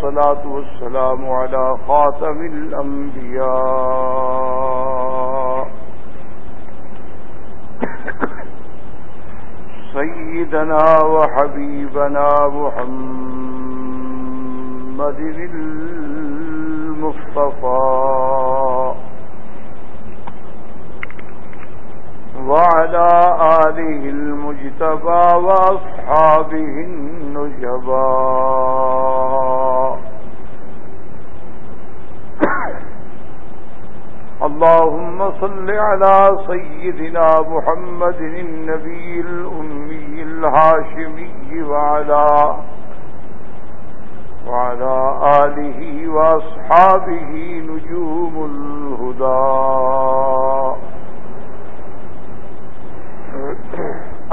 الصلاة والسلام على خاتم الأنبياء. سيدنا وحبيبنا محمد المصطفى. وعلى آله المجتبى وأصحابه النجبى. اللهم صل على سيدنا محمد النبي الأمي الهاشمي وعلى وعلى آله وأصحابه نجوم الهدى.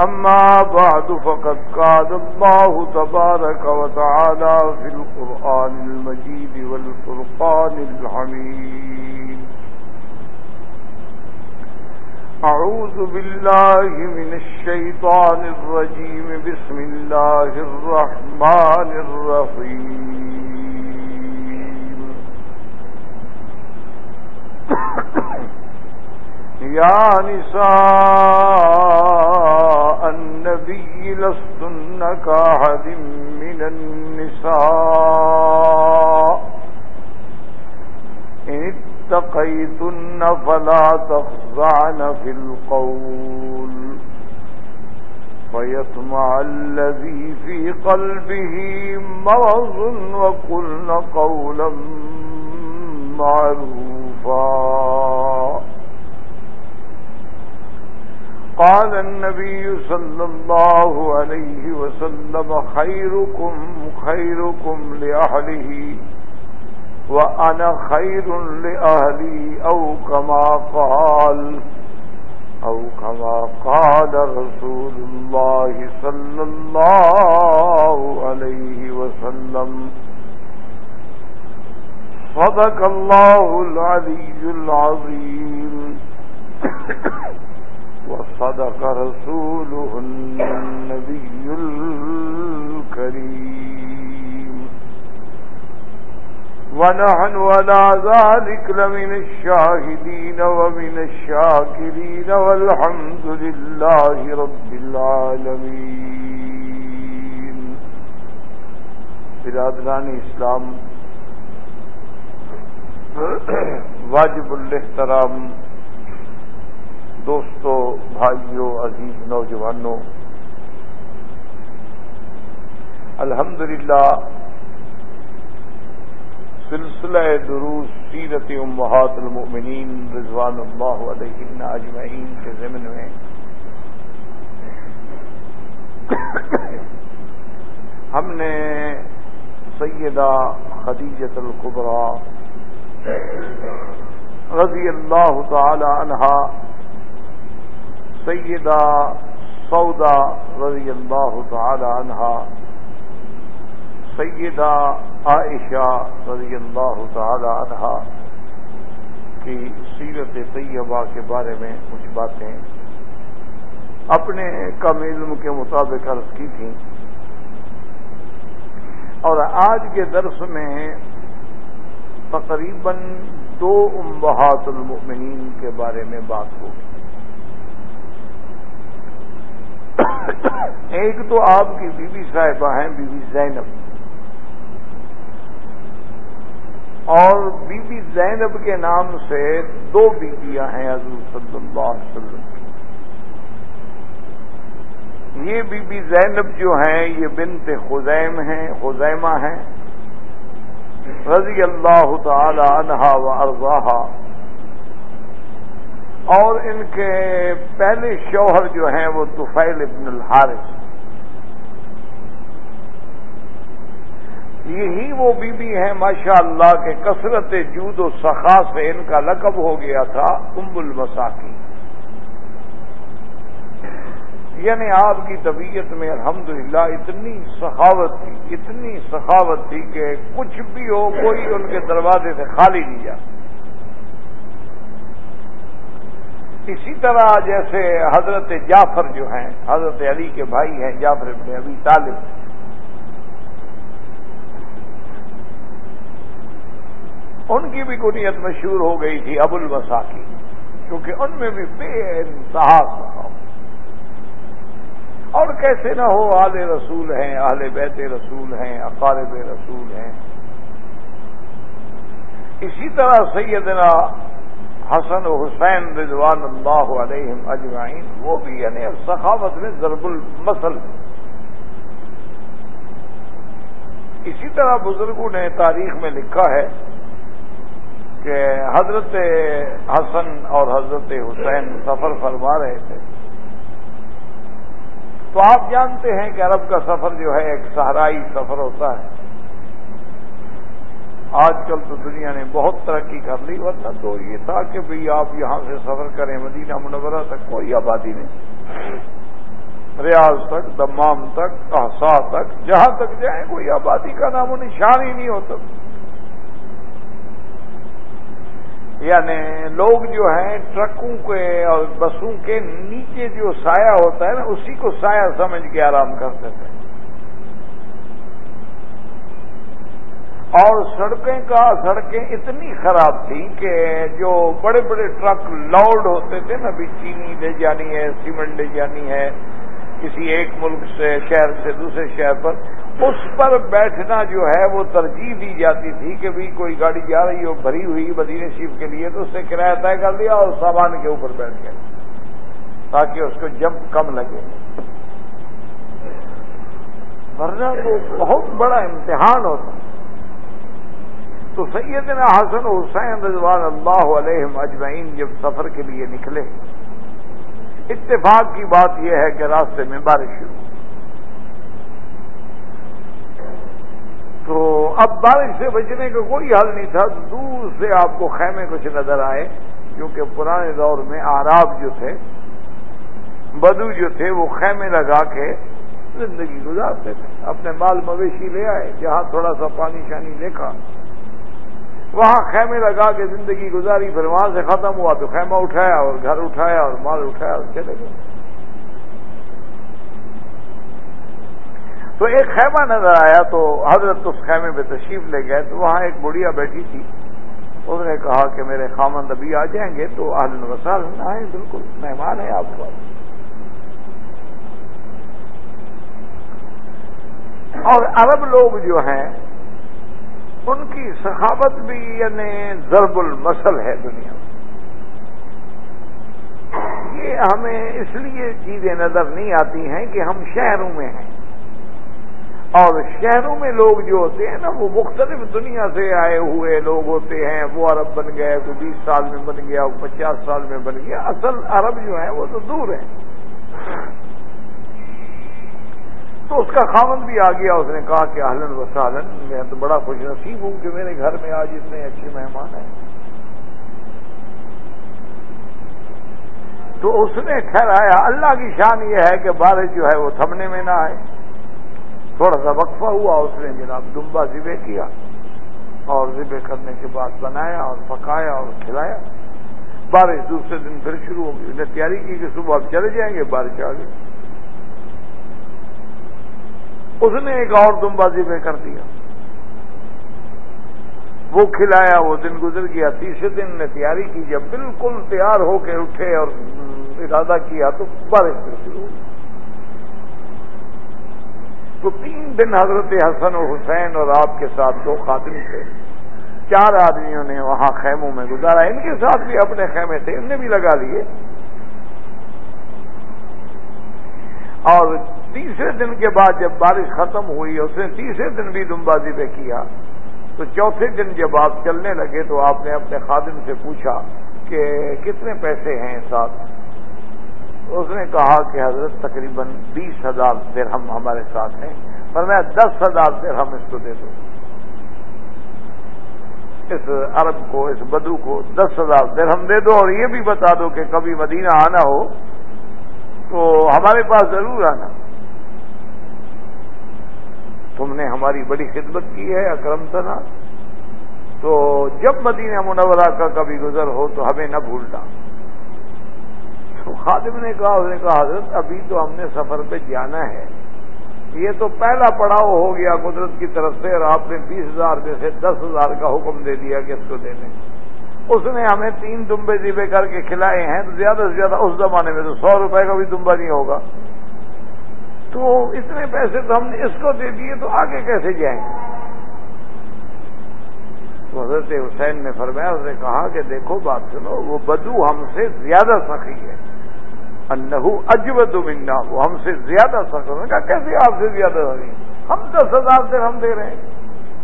أما بعد فقد قال الله تبارك وتعالى في القرآن المجيد والفرقان الحميد. أعوذ بالله من الشيطان الرجيم. بسم الله الرحمن الرحيم. يا نساء النبي لستن كأحد من النساء. اتقيتن فلا تخضعن في القول فيطمع الذي في قلبه مرض وقلن قولا معروفا. قال النبي صلى الله عليه وسلم خيركم خيركم لأهله وأنا خير لأهلي أو كما قال أو كما قال رسول الله صلى الله عليه وسلم. صدق الله العلي العظيم. وصدق رسوله النبي الكريم. ونحن ولا ذلك لمن الشاهدين ومن الشاكرين والحمد لله رب العالمين. برادران اسلام، واجب الاحترام دوستوں بھائیوں عزیز نوجوانوں الحمدللہ سلسلہ دروس سیرت امہات المؤمنین رضوان اللہ علیہ اجمعین کے ضمن میں۔ ہم نے سیدہ خدیجت القبرا رضی اللہ تعالی عنہا، سیدہ سودا رضی اللہ تعالی عنہا سیدہ عائشہ رضی اللہ تعالی عنہا کی سیرت طیبہ کے بارے میں کچھ باتیں اپنے کم علم کے مطابق عرض کی تھیں۔ اور آج کے درس میں تقریباً دو امبہات المؤمنین کے بارے میں بات ہوگی۔ ایک تو آپ کی بی بی صاحبہ ہیں بی بی زینب۔ اور بی بی زینب کے نام سے دو بیویاں ہیں حضور صلی اللہ علیہ وسلم یہ بی بی زینب جو ہیں، یہ بنت خزیم ہیں، خزیمہ ہیں۔ رضی اللہ تعالی عنہا و ارضاہا۔ اور ان کے پہلے شوہر جو ہیں، وہ طفیل ابن الحارث۔ یہی وہ بی بی ہیں ماشاء اللہ کے کثرت جود و سخا سے ان کا لقب ہو گیا تھا ام المساکی یعنی آپ کی طبیعت میں الحمدللہ اتنی سخاوت تھی، اتنی سخاوت تھی کہ کچھ بھی ہو کوئی ان کے دروازے سے خالی نہیں جاتا۔ اسی طرح جیسے حضرت جعفر جو ہیں، حضرت علی کے بھائی ہیں، جعفر ابن ابی طالب۔ ان کی بھی کنیت مشہور ہو گئی تھی ابو الوسا کی کیونکہ ان میں بھی بے انتہا اور کیسے نہ ہو آل رسول ہیں، اہل بیت رسول ہیں، اقارب رسول ہیں۔ اسی طرح سیدنا حسن و حسین رضوان اللہ علیہم اجمعین، وہ بھی یعنی سخاوت میں ضرب المسل اسی طرح بزرگوں نے تاریخ میں لکھا ہے کہ حضرت حسن اور حضرت حسین سفر فرما رہے تھے۔ تو آپ جانتے ہیں کہ عرب کا سفر جو ہے ایک صحرائی سفر ہوتا ہے۔ آج کل تو دنیا نے بہت ترقی کر لی، ورنہ تو یہ تھا کہ بھئی آپ یہاں سے سفر کریں مدینہ منورہ تک، کوئی آبادی نہیں۔ ریاض تک، دمام تک احسا تک، جہاں تک جائیں، کوئی آبادی کا نام و نشان ہی نہیں ہوتا۔ یعنی لوگ جو ہیں ٹرکوں کے اور بسوں کے نیچے جو سایہ ہوتا ہے نا، اسی کو سایہ سمجھ کے آرام کرتے تھے اور سڑکیں کا سڑکیں اتنی خراب تھیں کہ جو بڑے بڑے ٹرک لاؤڈ ہوتے تھے نا بھی چینی لے جانی ہے، سیمنٹ لے جانی ہے، کسی ایک ملک سے، شہر سے دوسرے شہر پر اس پر بیٹھنا جو ہے وہ ترجیح دی جاتی تھی کہ بھی کوئی گاڑی جا رہی ہو، بھری ہوئی مدینہ شیف کے لیے، تو اس سے کرایہ طے کر دیا اور سامان کے اوپر بیٹھ گئے تاکہ اس کو جمپ کم لگے۔ ورنہ تو بہت بڑا امتحان ہوتا۔ تو سیدنا حسن حسین رضوان اللہ علیہ اجمعین جب سفر کے لیے نکلے، اتفاق کی بات یہ ہے کہ راستے میں بارش شروع۔ تو اب بارش سے بچنے کا کوئی حل نہیں تھا، دور سے آپ کو خیمے کچھ نظر آئے، کیونکہ پرانے دور میں آراب جو تھے، بدو جو تھے، وہ خیمے لگا کے زندگی گزارتے تھے۔ اپنے مال مویشی لے آئے، جہاں تھوڑا سا پانی شانی دیکھا۔ وہاں خیمے لگا کے زندگی گزاری، پھر وہاں سے ختم ہوا تو خیمہ اٹھایا اور گھر اٹھایا اور مال اٹھایا اور چلے گئے۔ تو ایک خیمہ نظر آیا تو حضرت اس خیمے پہ تشریف لے گئے تو وہاں ایک بڑھیا بیٹھی تھی۔ اس نے کہا کہ میرے خامند ابھی آ جائیں گے تو اہل وسال آئے بالکل مہمان ہے آپ کو اور عرب لوگ جو ہیں، ان کی سخاوت بھی یعنی ضرب المسل ہے دنیا میں۔ یہ ہمیں اس لیے چیزیں نظر نہیں آتی ہیں کہ ہم شہروں میں ہیں۔ اور شہروں میں لوگ جو ہوتے ہیں نا، وہ مختلف دنیا سے آئے ہوئے لوگ ہوتے ہیں۔ وہ عرب بن گئے کوئی بیس سال میں بن گیا پچاس سال میں بن گیا۔ اصل عرب جو ہیں، وہ تو دور ہیں۔ تو اس کا خامن بھی آ گیا، اس نے کہا کہ اہلن و سالن میں تو بڑا خوش نصیب ہوں کہ میرے گھر میں آج اتنے اچھے مہمان ہیں۔ تو اس نے ٹھہرایا۔ اللہ کی شان یہ ہے کہ بارش جو ہے، وہ تھمنے میں نہ آئے۔ تھوڑا سا وقفہ ہوا، اس نے جناب دمبا ذبے کیا اور ذبے کرنے کے بعد بنایا اور پکایا اور کھلایا۔ بارش دوسرے دن پھر شروع ہو گئی انہیں تیاری کی کہ صبح اب چلے جائیں گے بارش آ گئی اس نے ایک اور دم بازی میں کر دیا۔ وہ کھلایا، وہ دن گزر گیا۔ تیسرے دن نے تیاری کی۔ جب بالکل تیار ہو کے اٹھے اور ارادہ کیا تو بارش پھر شروع ہوئی تو تین دن حضرت حسن و حسین اور آپ کے ساتھ دو خاتم تھے۔ چار آدمیوں نے وہاں خیموں میں گزارا۔ ان کے ساتھ بھی اپنے خیمے تھے، ان نے بھی لگا لیے۔ اور تیسرے دن کے بعد جب بارش ختم ہوئی اس نے تیسرے دن بھی دم بازی پہ کیا، تو چوتھے دن جب آپ چلنے لگے تو آپ نے اپنے خادم سے پوچھا کہ کتنے پیسے ہیں ساتھ؟ اس نے کہا کہ حضرت تقریباً بیس ہزار درہم ہمارے ساتھ ہیں۔ پر میں دس ہزار درہم اس کو دے دوں اس عرب کو، اس بدو کو دس ہزار درہم دے دو اور یہ بھی بتا دو کہ کبھی مدینہ آنا ہو تو ہمارے پاس ضرور آنا۔ تم نے ہماری بڑی خدمت کی ہے، اکرم تنا۔ تو جب مدینہ منورہ کا کبھی گزر ہو تو ہمیں نہ بھولنا۔ تو خادم نے کہا، اس نے کہا، حضرت، ابھی تو ہم نے سفر پہ جانا ہے۔ یہ تو پہلا پڑاؤ ہو گیا قدرت کی طرف سے اور آپ نے بیس ہزار میں سے دس ہزار کا حکم دے دیا کہ اس کو دے دیں اس نے ہمیں تین دمبے دیبے کر کے کھلائے ہیں، تو زیادہ سے زیادہ اس زمانے میں تو سو روپے کا بھی دمبا نہیں ہوگا۔ تو اتنے پیسے تو ہم نے اس کو دے دیے، تو آگے کیسے جائیں؟ تو حضرت حسین نے فرمایا اس نے کہا کہ دیکھو، بات سنو، وہ بدو ہم سے زیادہ سخی ہے۔ انہو اجود منا، وہ ہم سے زیادہ سخت کہا، کیسے آپ سے زیادہ سخی ہم دس ہزار سے ہم دے رہے ہیں۔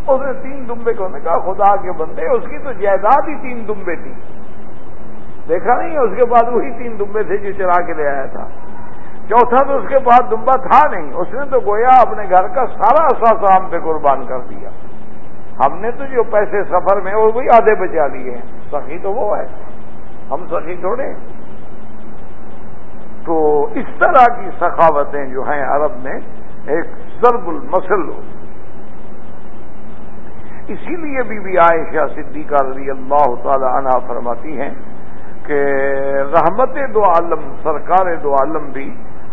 اس نے تین دمبے کو نے کہا، خدا کے بندے، اس کی تو جائیداد ہی تین دمبے تھی۔ دیکھا نہیں، اس کے بعد وہی تین دمبے تھے جو چلا کے لے آیا تھا۔ چوتھا تو اس کے بعد دمبا تھا نہیں۔ اس نے تو گویا اپنے گھر کا سارا اثاثہ ہم پہ قربان کر دیا۔ ہم نے تو جو پیسے سفر میں، وہ بھی آدھے بچا لیے ہیں۔ سخی تو وہ ہے۔ ہم سخی چھوڑے تو اس طرح کی سخاوتیں جو ہیں عرب میں ایک ضرب المسل اسی لیے بی بی عائشہ صدیقہ رضی اللہ تعالی عنہ فرماتی ہیں کہ رحمت دو عالم، سرکار دو عالم بھی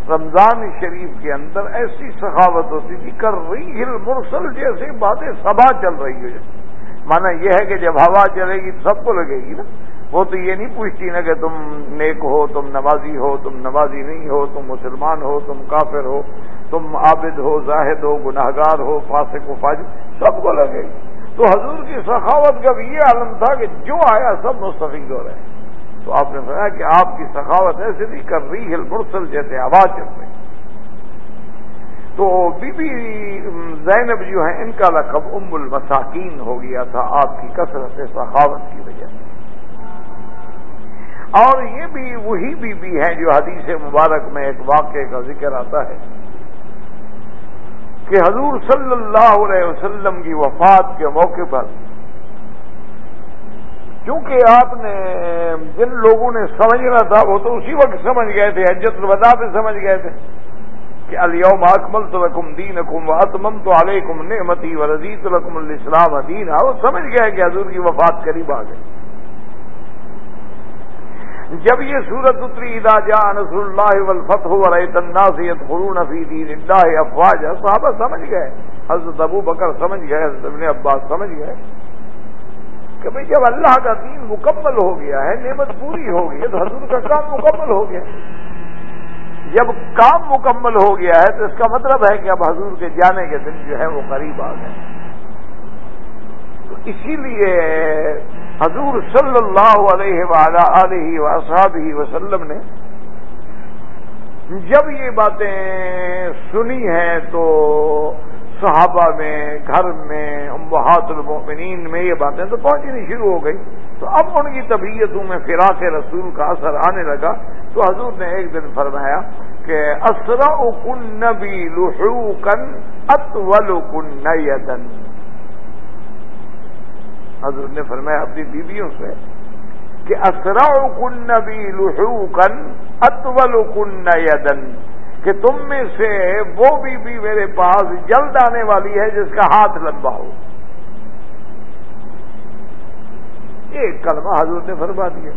رمضان شریف کے اندر ایسی سخاوت ہوتی تھی کر رہی ہل مرسل جیسے باتیں سبا چل رہی ہے مانا یہ ہے کہ جب ہوا چلے گی سب کو لگے گی نا۔ وہ تو یہ نہیں پوچھتی نا کہ تم نیک ہو، تم نمازی ہو، تم نمازی نہیں ہو، تم مسلمان ہو، تم کافر ہو، تم عابد ہو، زاہد ہو گناہ گار ہو، فاسق و فاجر، سب کو لگے۔ تو حضور کی سخاوت کا بھی یہ عالم تھا کہ جو آیا سب مستفید ہو رہے تو آپ نے بتایا کہ آپ کی سخاوت ایسے نہیں کر رہی، ہل مرسل جیسے آواز چل رہی۔ تو بی بی زینب جو ہیں، ان کا لقب ام المساکین ہو گیا تھا۔ آپ کی کثرت سخاوت کی وجہ سے۔ اور یہ بھی وہی بی بی ہیں جو حدیث مبارک میں ایک واقعے کا ذکر آتا ہے کہ حضور صلی اللہ علیہ وسلم کی وفات کے موقع پر چونکہ آپ نے جن لوگوں نے سمجھنا تھا، وہ تو اسی وقت سمجھ گئے تھے، حجت الوداع پہ سمجھ گئے تھے کہ الیوم اکمل تو رقم دین اکم و اتمم تو علیکم نعمتی و رضیت القم الاسلام دین وہ سمجھ گئے کہ حضور کی وفات قریب آ گئی۔ جب یہ سورت اتری ادا جا نصر اللہ والفتح ورائت الناسیت قرون فی دین اللہ افواج صحابہ سمجھ گئے، حضرت ابو بکر سمجھ گئے، حضرت ابن عباس سمجھ گئے کہ بھئی جب اللہ کا دین مکمل ہو گیا ہے، نعمت پوری ہو گئی ہے، تو حضور کا کام مکمل ہو گیا جب کام مکمل ہو گیا ہے، تو اس کا مطلب ہے کہ اب حضور کے جانے کے دن جو ہے وہ قریب آ گئے۔ تو اسی لیے حضور صلی اللہ علیہ علیہ وصحاب وسلم نے جب یہ باتیں سنی ہیں تو صحابہ میں، گھر میں امبہات المؤمنین میں یہ باتیں تو پہنچنی شروع ہو گئی۔ تو اب ان کی طبیعتوں میں فراق رسول کا اثر آنے لگا۔ تو حضور نے ایک دن فرمایا کہ اسرا کن نبی لہو کن اتول کن حضرت نے فرمایا اپنی بیویوں سے کہ اسرا کن نبی لہو کن اتول کن یدن، کہ تم میں سے وہ بی بی میرے پاس جلد آنے والی ہے جس کا ہاتھ لمبا ہو۔ ایک کلمہ حضرت نے فرما دیا۔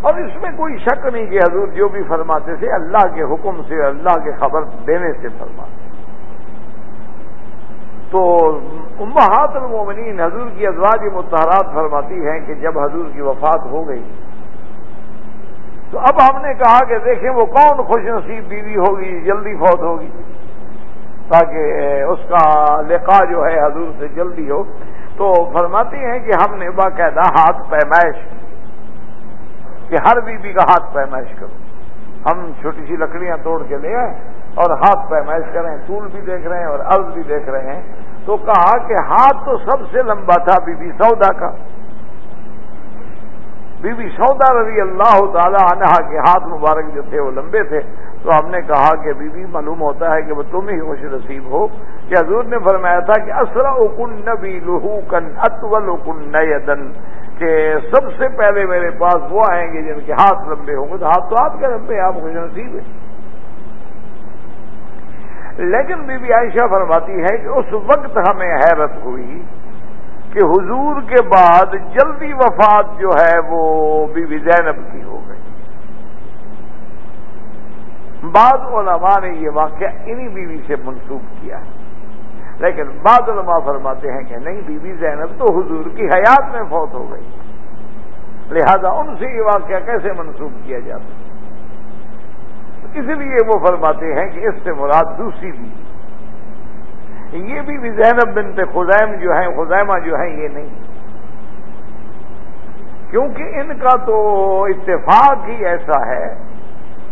اور اس میں کوئی شک نہیں کہ حضور جو بھی فرماتے تھے، اللہ کے حکم سے، اللہ کے خبر دینے سے فرماتے۔ تو امہات المومنین، حضور کی ازواج متحرات فرماتی ہیں کہ جب حضور کی وفات ہو گئی، تو اب ہم نے کہا کہ دیکھیں وہ کون خوش نصیب بیوی ہوگی، جلدی فوت ہوگی، تاکہ اس کا لقا جو ہے حضور سے جلدی ہو۔ تو فرماتی ہیں کہ ہم نے باقاعدہ ہاتھ پیمائش، کہ ہر بیوی کا ہاتھ پیمائش کرو۔ ہم چھوٹی سی لکڑیاں توڑ کے لے آئے اور ہاتھ پیمائش کر رہے ہیں طول بھی دیکھ رہے ہیں اور عرض بھی دیکھ رہے ہیں۔ تو کہا کہ ہاتھ تو سب سے لمبا تھا بی بی سودا کا۔ بی بی سودا رضی اللہ تعالی عنہ کے ہاتھ مبارک جو تھے وہ لمبے تھے۔ تو ہم نے کہا کہ بی بی، معلوم ہوتا ہے کہ وہ تم ہی خوش نصیب ہو۔ کہ حضور نے فرمایا تھا کہ اسرا کن نبی لہو کن اتول کن نیدن، کہ سب سے پہلے میرے پاس وہ آئیں گے جن کے ہاتھ لمبے ہوں گے۔ تو ہاتھ تو آپ کے لمبے آپ خوش نصیب ہیں۔ لیکن بی بی عائشہ فرماتی ہے کہ اس وقت ہمیں حیرت ہوئی کہ حضور کے بعد جلدی وفات جو ہے وہ بی بی زینب کی ہو گئی۔ بعض علماء نے یہ واقعہ انہی بیوی سے منسوخ کیا ہے۔ لیکن بعض علماء فرماتے ہیں کہ نہیں، بی بی زینب تو حضور کی حیات میں فوت ہو گئی۔ لہذا ان سے یہ واقعہ کیسے منسوخ کیا جاتا؟ ہے اس لیے وہ فرماتے ہیں کہ اس سے مراد دوسری بھی یہ بھی زینب بنت خزائم جو ہیں خزائمہ جو ہیں، یہ نہیں۔ کیونکہ ان کا تو اتفاق ہی ایسا ہے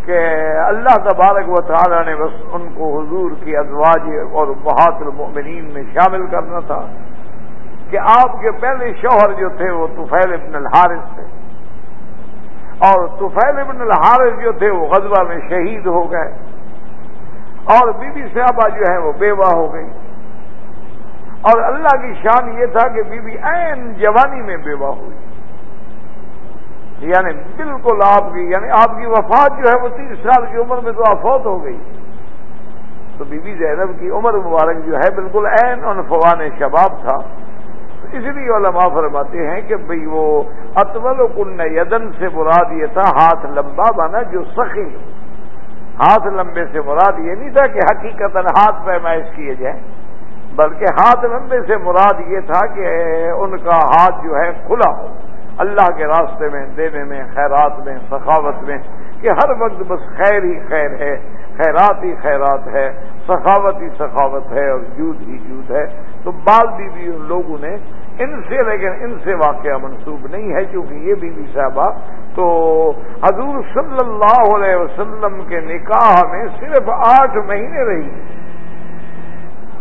کہ اللہ تبارک و تعالی نے بس ان کو حضور کی ازواج اور بہات المؤمنین میں شامل کرنا تھا کہ آپ کے پہلے شوہر جو تھے وہ طفیل ابن الحارث تھے۔ اور طفیل ابن الحارث جو تھے وہ غزبہ میں شہید ہو گئے اور بی بی صحابہ جو ہے وہ بیوہ ہو گئی اور اللہ کی شان یہ تھا کہ بی بی این جوانی میں بیوہ ہوئی یعنی بالکل آپ کی یعنی آپ کی وفات جو ہے وہ تیس سال کی عمر میں تو آفوت ہو گئی تو بی بی زینب کی عمر مبارک جو ہے بالکل عین ان فوان شباب تھا اس لیے علماء فرماتے ہیں کہ بھئی وہ اطول کن یدن سے مراد یہ تھا ہاتھ لمبا بنا جو سخی ہاتھ لمبے سے مراد یہ نہیں تھا کہ حقیقت ہاتھ پیمائش کیے جائیں بلکہ ہاتھ لمبے سے مراد یہ تھا کہ ان کا ہاتھ جو ہے کھلا ہو۔ اللہ کے راستے میں دینے میں خیرات میں سخاوت میں کہ ہر وقت بس خیر ہی خیر ہے خیرات ہی خیرات ہے سخاوت ہی سخاوت ہے اور جود ہی جود ہے۔ تو بعض بھی, بھی ان لوگوں نے ان سے لیکن ان سے واقعہ منسوب نہیں ہے کیونکہ یہ بی بی صاحبہ تو حضور صلی اللہ علیہ وسلم کے نکاح میں صرف آٹھ مہینے رہی۔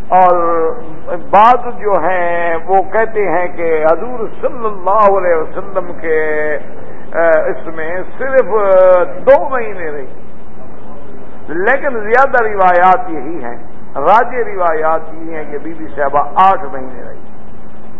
اور بعض جو ہیں وہ کہتے ہیں کہ حضور صلی اللہ علیہ وسلم کے اس میں صرف دو مہینے رہی۔ لیکن زیادہ روایات یہی ہیں راج روایات یہ ہیں کہ بی بی صاحبہ آٹھ مہینے رہی۔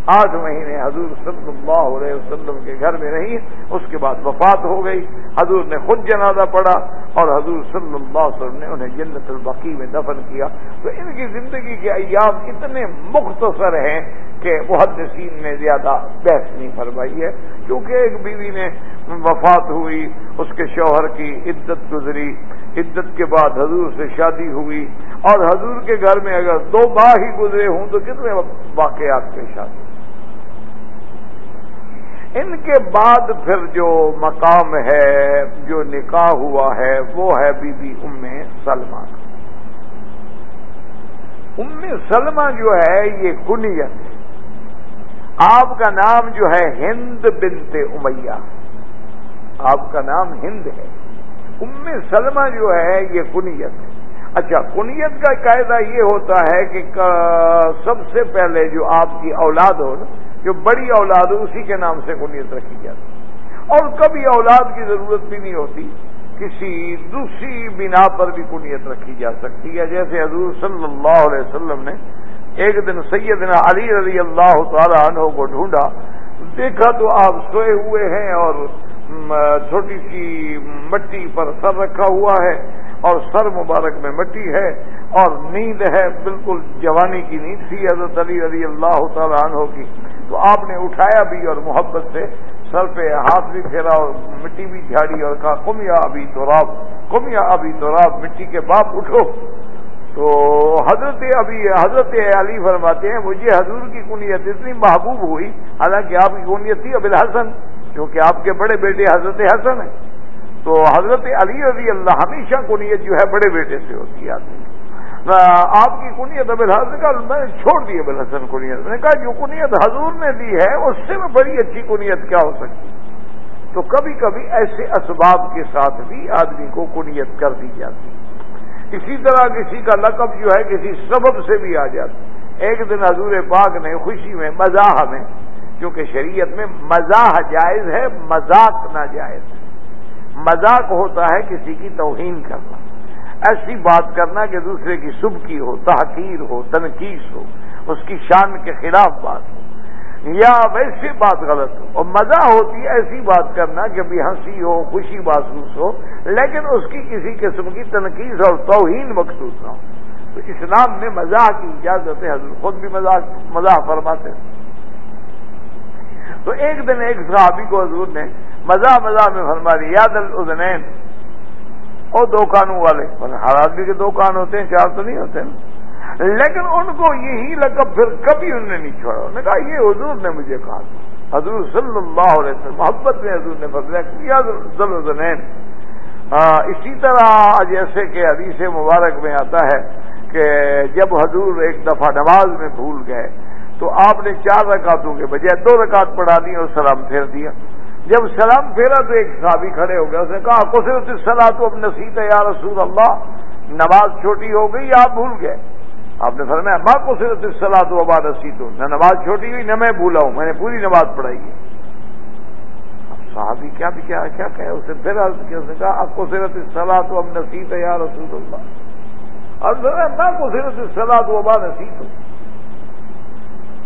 آٹھ مہینے حضور صلی اللہ علیہ وسلم کے گھر میں رہی، اس کے بعد وفات ہو گئی۔ حضور نے خود جنازہ پڑا اور حضور صلی اللہ علیہ وسلم نے انہیں جنت البقی میں دفن کیا۔ تو ان کی زندگی کے ایام اتنے مختصر ہیں کہ محدثین نے زیادہ بحث نہیں فرمائی ہے۔ کیونکہ ایک بیوی نے وفات ہوئی، اس کے شوہر کی عدت گزری۔ عدت کے بعد حضور سے شادی ہوئی۔ اور حضور کے گھر میں اگر دو ماہ ہی گزرے ہوں تو کتنے واقعات پیش آتے ان کے بعد پھر جو مقام ہے، جو نکاح ہوا ہے، وہ ہے بی بی ام سلمہ۔ ام سلمہ جو ہے، یہ کنیت آپ کا نام جو ہے، ہند بنت امیہ۔ آپ کا نام ہند ہے۔ ام سلمہ جو ہے، یہ کنیت ہے۔ اچھا کنیت کا قاعدہ یہ ہوتا ہے کہ سب سے پہلے جو آپ کی اولاد ہو نا، جو بڑی اولاد ہو، اسی کے نام سے کنیت رکھی جاتی اور کبھی اولاد کی ضرورت بھی نہیں ہوتی، کسی دوسری بنا پر بھی کنیت رکھی جا سکتی ہے۔ جیسے حضور صلی اللہ علیہ وسلم نے ایک دن سیدنا علی رضی اللہ تعالی عنہ کو ڈھونڈا، دیکھا تو آپ سوئے ہوئے ہیں اور چھوٹی سی مٹی پر سر رکھا ہوا ہے۔ اور سر مبارک میں مٹی ہے اور نیند ہے بالکل جوانی کی نیند تھی حضرت علی رضی اللہ تعالیٰ عنہ کی۔ تو آپ نے اٹھایا بھی اور محبت سے سر پہ ہاتھ بھی پھیرا اور مٹی بھی جھاڑی اور کہا کم یا ابھی تو راب کم یا ابھی تو راب مٹی کے باپ اٹھو۔ تو حضرت ابھی حضرت علی فرماتے ہیں، مجھے حضور کی کنیت اتنی محبوب ہوئی، حالانکہ آپ کی کنیت تھی ابل حسن کیونکہ آپ کے بڑے بیٹے حضرت حسن ہیں۔ تو حضرت علی رضی اللہ ہمیشہ کنیت جو ہے بڑے بیٹے سے ہوتی ہے۔ آدمی آپ کی کنیت ابل حسن کا، میں نے چھوڑ دی ابل حسن کنیت میں نے کہا، جو کنیت حضور نے دی ہے، اس سے میں بڑی اچھی کنیت کیا ہو سکتی تو کبھی کبھی ایسے اسباب کے ساتھ بھی آدمی کو کنیت کر دی جاتی اسی طرح کسی کا لقب جو ہے، کسی سبب سے بھی آ جاتی ایک دن حضور پاک نے خوشی میں، مزاح میں کیونکہ شریعت میں مزاح جائز ہے، مذاق ناجائز ہے۔ مذاق ہوتا ہے کسی کی توہین کرنا۔ ایسی بات کرنا کہ دوسرے کی سبکی ہو، تحقیر ہو تنقید ہو، اس کی شان کے خلاف بات ہو۔ یا ویسی بات غلط ہو۔ اور مزہ ہوتی ہے ایسی بات کرنا کہ بھی ہنسی ہو، خوشی محسوس ہو، لیکن اس کی کسی قسم کی تنقید اور توہین مخصوص نہ ہو۔ تو اسلام میں مزاح کی اجازت ہے، حضرت خود بھی مزاح مزاح فرماتے تو ایک دن ایک صحابی کو حضور نے مزاح مزاح میں فرما دی، یاد الدین اور دو کانوں والے ہر آدمی کے دو کان ہوتے ہیں، چار تو نہیں ہوتے نا؟ لیکن ان کو یہی لقب پھر کبھی انہوں نے نہیں چھوڑا۔ انہوں نے کہا، یہ حضور نے مجھے کہا حضور صلی اللہ علیہ وسلم، محبت میں حضور نے بدلا کیا ذلزنین اسی طرح جیسے کہ حدیث مبارک میں آتا ہے کہ جب حضور ایک دفعہ نماز میں بھول گئے تو آپ نے چار رکعتوں کے بجائے دو رکعت پڑھا دی اور سلام پھیر دیا۔ جب سلام پھیرا تو ایک صحابی کھڑے ہو گئے، اس نے کہا کسرت سلا تو اب نصیحت ہے یا رسول اللہ، نماز چھوٹی ہو گئی آپ بھول گئے؟ آپ نے فرمایا ماں کسرت سلا تو ابا نصیحت ہوں نہ نماز چھوٹی ہوئی نہ میں بھولا ہوں، میں نے پوری نماز پڑھائی ہے۔ صحابی کیا بھی کیا کیا کہ پھر اس نے کہا آپ کو سیرت سلا تو اب نصیب ہے یا رسول اللہ اور میں کو سیرت سلا تو ابا نصیب ہوں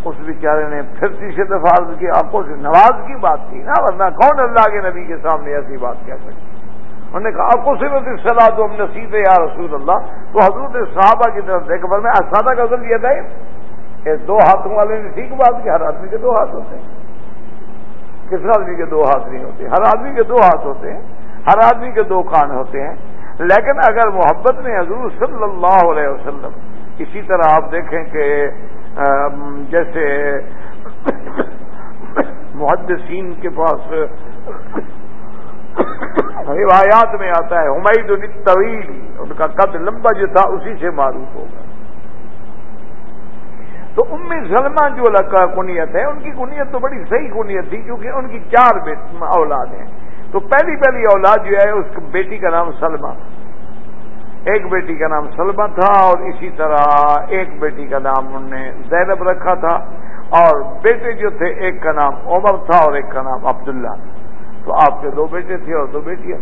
اس بیچارے نے پھر تیسرے دفعہ عرض کی آپ کو نواز کی بات کی نا، ورنہ کون اللہ کے نبی کے سامنے ایسی بات کہہ سکتی انہوں نے کہا آپ کو صرف صلاح تو ہم نصیب ہے یا رسول اللہ۔ تو حضور نے صحابہ کی طرف دیکھ پر میں اسادہ غزل یہ تھا کہ دو ہاتھوں والے نے ٹھیک بات کی ہر آدمی کے دو ہاتھ ہوتے ہیں۔ کس آدمی کے دو ہاتھ نہیں ہوتے، ہر آدمی کے دو ہاتھ ہوتے ہیں، ہر آدمی کے دو کان ہوتے ہیں۔ لیکن اگر محبت میں حضور صلی اللہ علیہ وسلم اسی طرح آپ دیکھیں کہ جیسے محدثین کے پاس روایات میں آتا ہے، حمید طویل ان کا قد لمبا جو تھا اسی سے معروف ہوگا۔ تو ام سلمہ جو کا کنیت ہے، ان کی کنیت تو بڑی صحیح کنیت تھی کیونکہ ان کی چار اولاد ہیں۔ تو پہلی پہلی اولاد جو ہے، اس بیٹی کا نام سلمہ۔ ایک بیٹی کا نام سلمہ تھا اور اسی طرح ایک بیٹی کا نام انہوں نے زینب رکھا تھا اور بیٹے جو تھے، ایک کا نام عمر تھا اور ایک کا نام عبداللہ۔ تو آپ کے دو بیٹے تھے اور دو بیٹیاں۔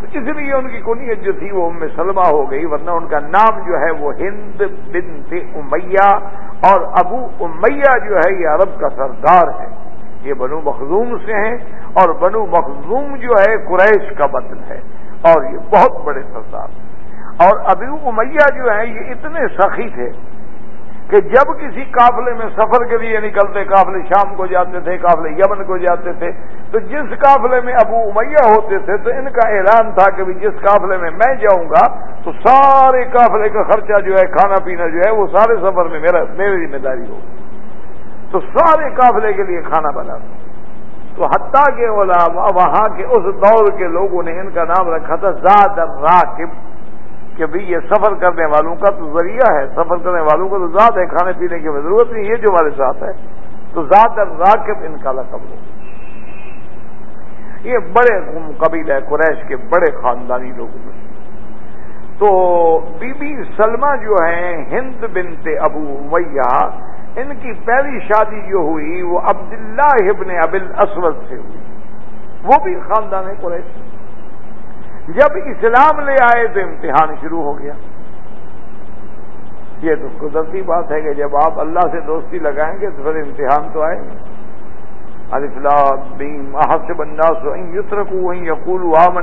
تو اس لیے ان کی کنیت جو تھی وہ ام سلمہ ہو گئی، ورنہ ان کا نام جو ہے وہ ہند بنت امیہ اور ابو امیہ جو ہے یہ عرب کا سردار ہے۔ یہ بنو مخزوم سے ہیں اور بنو مخزوم جو ہے قریش کا بدل ہے اور یہ بہت بڑے سردار۔ ہیں اور ابو امیہ جو ہے یہ اتنے سخی تھے کہ جب کسی قافلے میں سفر کے لیے نکلتے، قافلے شام کو جاتے تھے، قافلے یمن کو جاتے تھے، تو جس قافلے میں ابو امیہ ہوتے تھے، تو ان کا اعلان تھا کہ جس قافلے میں میں جاؤں گا، تو سارے قافلے کا خرچہ جو ہے، کھانا پینا جو ہے، وہ سارے سفر میں میرا، میری ذمہ داری ہوگی تو سارے قافلے کے لیے کھانا بنا۔ تو حتیٰ کے وہاں کے اس دور کے لوگوں نے ان کا نام رکھا تھا، زاد راکب کہ بھئی یہ سفر کرنے والوں کا تو ذریعہ ہے، سفر کرنے والوں کو تو ذات ہے، کھانے پینے کی ضرورت نہیں، یہ جو ہمارے ساتھ ہے، تو ذات راکب ان کا لقب ہو یہ بڑے قبیل ہے قریش کے بڑے خاندانی لوگوں میں تو بی بی سلمہ جو ہیں، ہند بنت ابو میاں ان کی پہلی شادی جو ہوئی، وہ عبداللہ ابن ابل اسود سے ہوئی۔ وہ بھی خاندان قریش۔ جب اسلام لے آئے تو امتحان شروع ہو گیا۔ یہ تو قدرتی بات ہے کہ جب آپ اللہ سے دوستی لگائیں گے تو پھر امتحان تو آئے گا۔ بیم سے بندہ سو وہیں یقول وا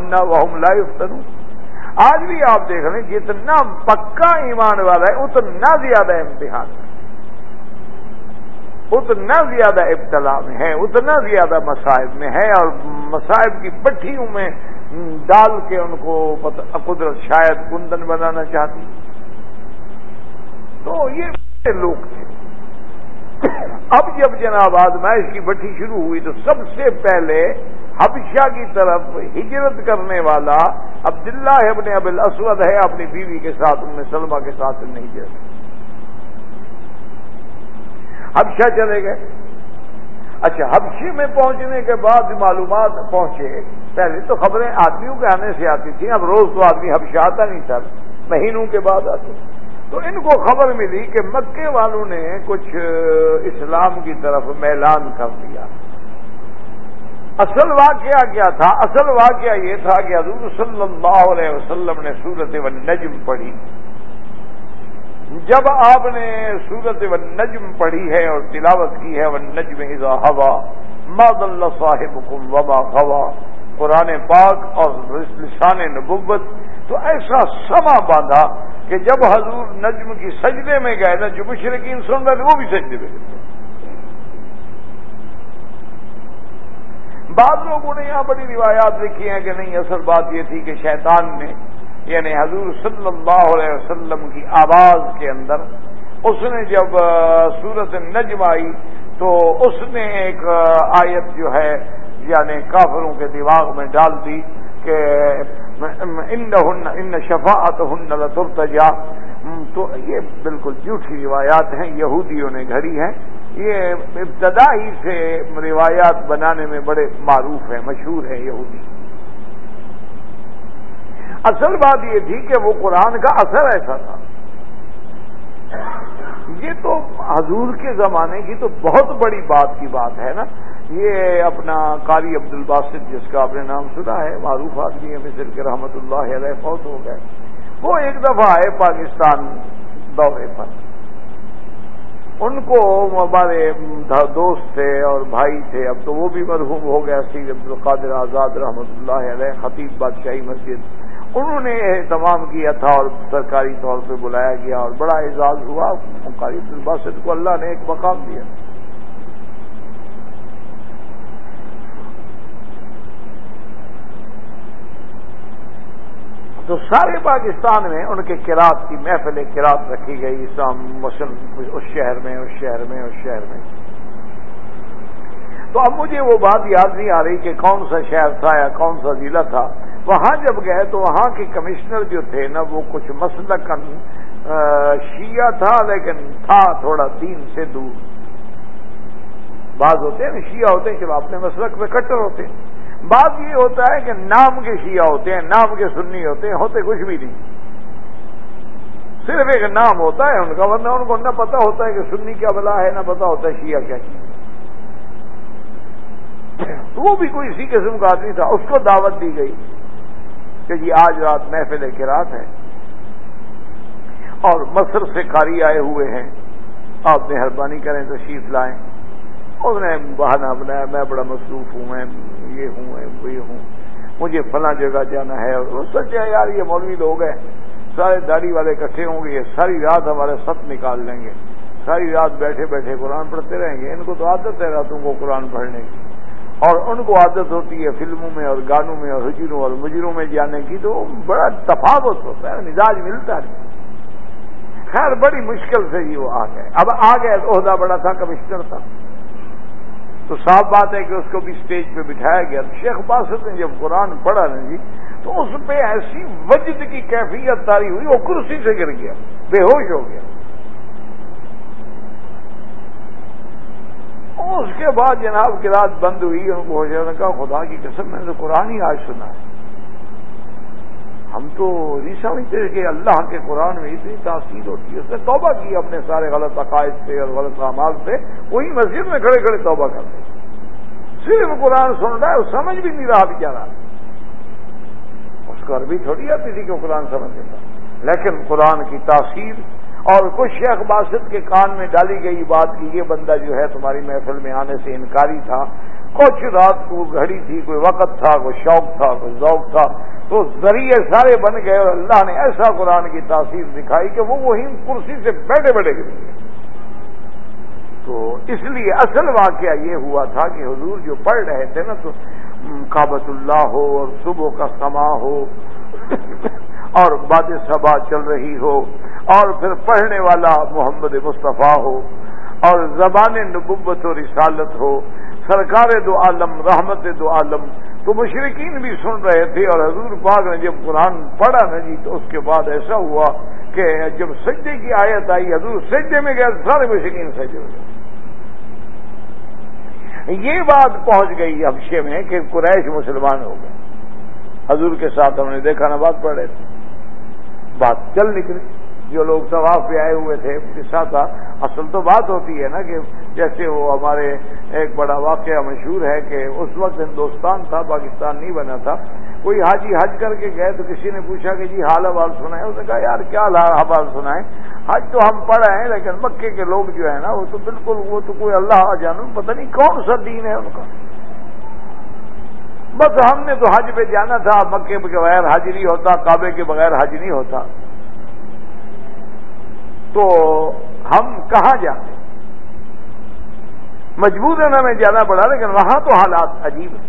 لا آج بھی آپ دیکھ رہے ہیں جتنا پکا ایمان والا ہے، اتنا زیادہ امتحان۔ اتنا زیادہ ابتلا میں ہے، اتنا زیادہ مسائب میں ہے اور مسائب کی بٹھیوں میں ڈال کے ان کو قدرت شاید کندن بنانا چاہتی۔ تو یہ لوگ تھے۔ اب جب جناب آزمائش کی بٹھی شروع ہوئی تو سب سے پہلے حبشہ کی طرف ہجرت کرنے والا عبداللہ ابن اب الاسود ہے اپنی بیوی کے ساتھ، ان میں سلما کے ساتھ نہیں جیسے حبشہ چلے گئے۔ اچھا حبشے میں پہنچنے کے بعد معلومات پہنچے، پہلے تو خبریں آدمیوں کے آنے سے آتی تھیں، اب روز تو آدمی حبشہ آتا نہیں تھا، مہینوں کے بعد آتے تو ان کو خبر ملی کہ مکے والوں نے کچھ اسلام کی طرف میلان کر دیا۔ اصل واقعہ کیا تھا؟ اصل واقعہ یہ تھا کہ حضور صلی اللہ علیہ وسلم نے سورت و نجم پڑھی۔ جب آپ نے سورت و نجم پڑھی ہے اور تلاوت کی ہے وہ نجم اذا ہوا ماد اللہ صاحب کم وبا ہوا قرآن پاک اور لسان نبوت، تو ایسا سما باندھا کہ جب حضور نجم کی سجدے میں گئے نا جو مشرقین سن رہے تھے، وہ بھی سجدے میں گئے۔ بعض لوگوں نے یہاں بڑی روایات لکھی ہیں کہ نہیں، اصل بات یہ تھی کہ شیطان نے یعنی حضور صلی اللہ علیہ وسلم کی آواز کے اندر، اس نے جب سورت نجم آئی تو اس نے ایک آیت جو ہے یعنی کافروں کے دماغ میں ڈال دی کہ ان شفاعت ہن لترتجا تو یہ بالکل جھوٹی روایات ہیں، یہودیوں نے گھڑی ہیں۔ یہ ابتدائی سے روایات بنانے میں بڑے معروف ہیں، مشہور ہیں یہودی۔ اصل بات یہ تھی کہ وہ قرآن کا اثر ایسا تھا۔ یہ تو حضور کے زمانے کی تو بہت بڑی بات کی بات ہے نا۔ یہ اپنا قاری عبد الباسط جس کا آپ نے نام سنا ہے، معروف آدمی ہے مصر کے رحمت اللہ علیہ فوت ہو گئے۔ وہ ایک دفعہ آئے پاکستان دورے پر۔ ان کو ہمارے دوست تھے اور بھائی تھے، اب تو وہ بھی مرحوم ہو گیا سید عبد القادر آزاد رحمۃ اللہ علیہ، خطیب بادشاہی مسجد۔ انہوں نے اہتمام کیا تھا اور سرکاری طور پہ بلایا گیا اور بڑا اعزاز ہوا قاری عبد الباسط کو اللہ نے ایک مقام دیا۔ تو سارے پاکستان میں ان کے کراط کی محفل کراط رکھی گئی اسلام مسلم اس شہر میں، اس شہر میں، اس شہر میں۔ تو اب مجھے وہ بات یاد نہیں آ رہی کہ کون سا شہر تھا یا کون سا ضلع تھا۔ وہاں جب گئے تو وہاں کے کمشنر جو تھے نا، وہ کچھ مسلک شیعہ تھا، لیکن تھا تھوڑا دین سے دور۔ بعض ہوتے ہیں شیعہ ہوتے ہیں کہ اپنے مسلک میں کٹر ہوتے ہیں۔ بات یہ ہوتا ہے کہ نام کے شیعہ ہوتے ہیں، نام کے سنی ہوتے ہیں، ہوتے کچھ بھی نہیں۔ صرف ایک نام ہوتا ہے ان کا، ورنہ ان کو نہ پتا ہوتا ہے کہ سنی کیا بلا ہے، نہ پتا ہوتا ہے شیعہ کیا چیز تو وہ بھی کوئی اسی قسم کا آدمی تھا، اس کو دعوت دی گئی۔ کہ جی آج رات محفل کے رات ہے اور مصر سے کاری آئے ہوئے ہیں۔ آپ مہربانی کریں تشریف لائیں۔ اس نے بہانہ بنایا، میں بڑا مصروف ہوں، میں یہ ہوں، میں یہ ہوں۔ مجھے فلاں جگہ جانا ہے۔ اور سچا یار، یہ مولوی لوگ ہیں۔ سارے داڑھی والے اکٹھے ہوں گے، یہ ساری رات ہمارے سب نکال لیں گے۔ ساری رات بیٹھے بیٹھے قرآن پڑھتے رہیں گے۔ ان کو تو عادت ہے راتوں کو قرآن پڑھنے کی۔ اور ان کو عادت ہوتی ہے فلموں میں اور گانوں میں اور حجروں اور مجروں میں جانے کی، تو بڑا تفاوت ہوتا ہے، مزاج ملتا نہیں خیر، بڑی مشکل سے ہی وہ آ گئے۔ اب آ گئے عہدہ بڑا تھا، کمشنر تھا۔ تو صاف بات ہے کہ اس کو بھی اسٹیج پہ بٹھایا گیا۔ شیخ باسط نے جب قرآن پڑھا نا جی تو اس پہ ایسی وجد کی کیفیت تاری ہوئی، وہ کرسی سے گر گیا، بے ہوش ہو گیا۔ اس کے بعد جناب کی رات بند ہوئی، ان کو نے کہا، خدا کی قسم، میں نے تو قرآن ہی آج سنا ہے۔ ہم تو نہیں سمجھتے کہ اللہ کے قرآن میں اتنی تاثیر ہوتی ہے، اس نے توبہ کی اپنے سارے غلط عقائد سے اور غلط اعمال سے، وہی مسجد میں کھڑے کھڑے توبہ کرتے صرف قرآن سن رہا ہے وہ سمجھ بھی نہیں رہا بیچارا اس کو عربی تھوڑی آتی تھی کہ وہ قرآن سمجھ لیتا۔ لیکن قرآن کی تاثیر اور کچھ شیخ باسط کے کان میں ڈالی گئی بات کی یہ بندہ جو ہے تمہاری محفل میں آنے سے انکاری تھا، کچھ رات کو گھڑی تھی، کوئی وقت تھا، کوئی شوق تھا، کوئی ذوق تھا، تو ذریعے سارے بن گئے اور اللہ نے ایسا قرآن کی تاثیر دکھائی کہ وہ وہی کرسی سے بیٹھے بیٹھے گر گئے۔ تو اس لیے اصل واقعہ یہ ہوا تھا کہ حضور جو پڑھ رہے تھے نا تو کابت اللہ ہو اور صبح کا سما ہو۔ اور باد صبا چل رہی ہو اور پھر پڑھنے والا محمد مصطفیٰ ہو اور زبان نبوت و رسالت ہو، سرکار دو عالم، رحمت دو عالم، تو مشرقین بھی سن رہے تھے اور حضور پاک نے جب قرآن پڑھا نا جی تو اس کے بعد ایسا ہوا کہ جب سجدے کی آیت آئی، حضور سجدے میں گیا سارے مشرقین سجدے ہو گئے۔ یہ بات پہنچ گئی حبشے میں کہ قریش مسلمان ہو گئے۔ حضور کے ساتھ ہم نے دیکھا نا بات پڑھ رہے تھے۔ بات چل نکلی۔ جو لوگ طواف پہ آئے ہوئے تھے قصہ تھا اصل تو بات ہوتی ہے نا کہ جیسے وہ ہمارے ایک بڑا واقعہ مشہور ہے کہ اس وقت ہندوستان تھا، پاکستان نہیں بنا تھا۔ کوئی حاجی حج کر کے گئے تو کسی نے پوچھا کہ جی حال حوال سنا ہے اس نے کہا، یار، کیا حوال سنا ہے حج تو ہم پڑھ رہے ہیں، لیکن مکے کے لوگ جو ہے نا، وہ تو بالکل، وہ تو کوئی اللہ جانو، پتہ نہیں کون سا دین ہے ان کا۔ بس ہم نے تو حج پہ جانا تھا، مکے کے بغیر حج نہیں ہوتا، کعبے کے بغیر حج نہیں ہوتا۔ تو ہم کہاں جاتے؟ مجبور ہے نا جانا پڑا، لیکن وہاں تو حالات عجیب ہیں۔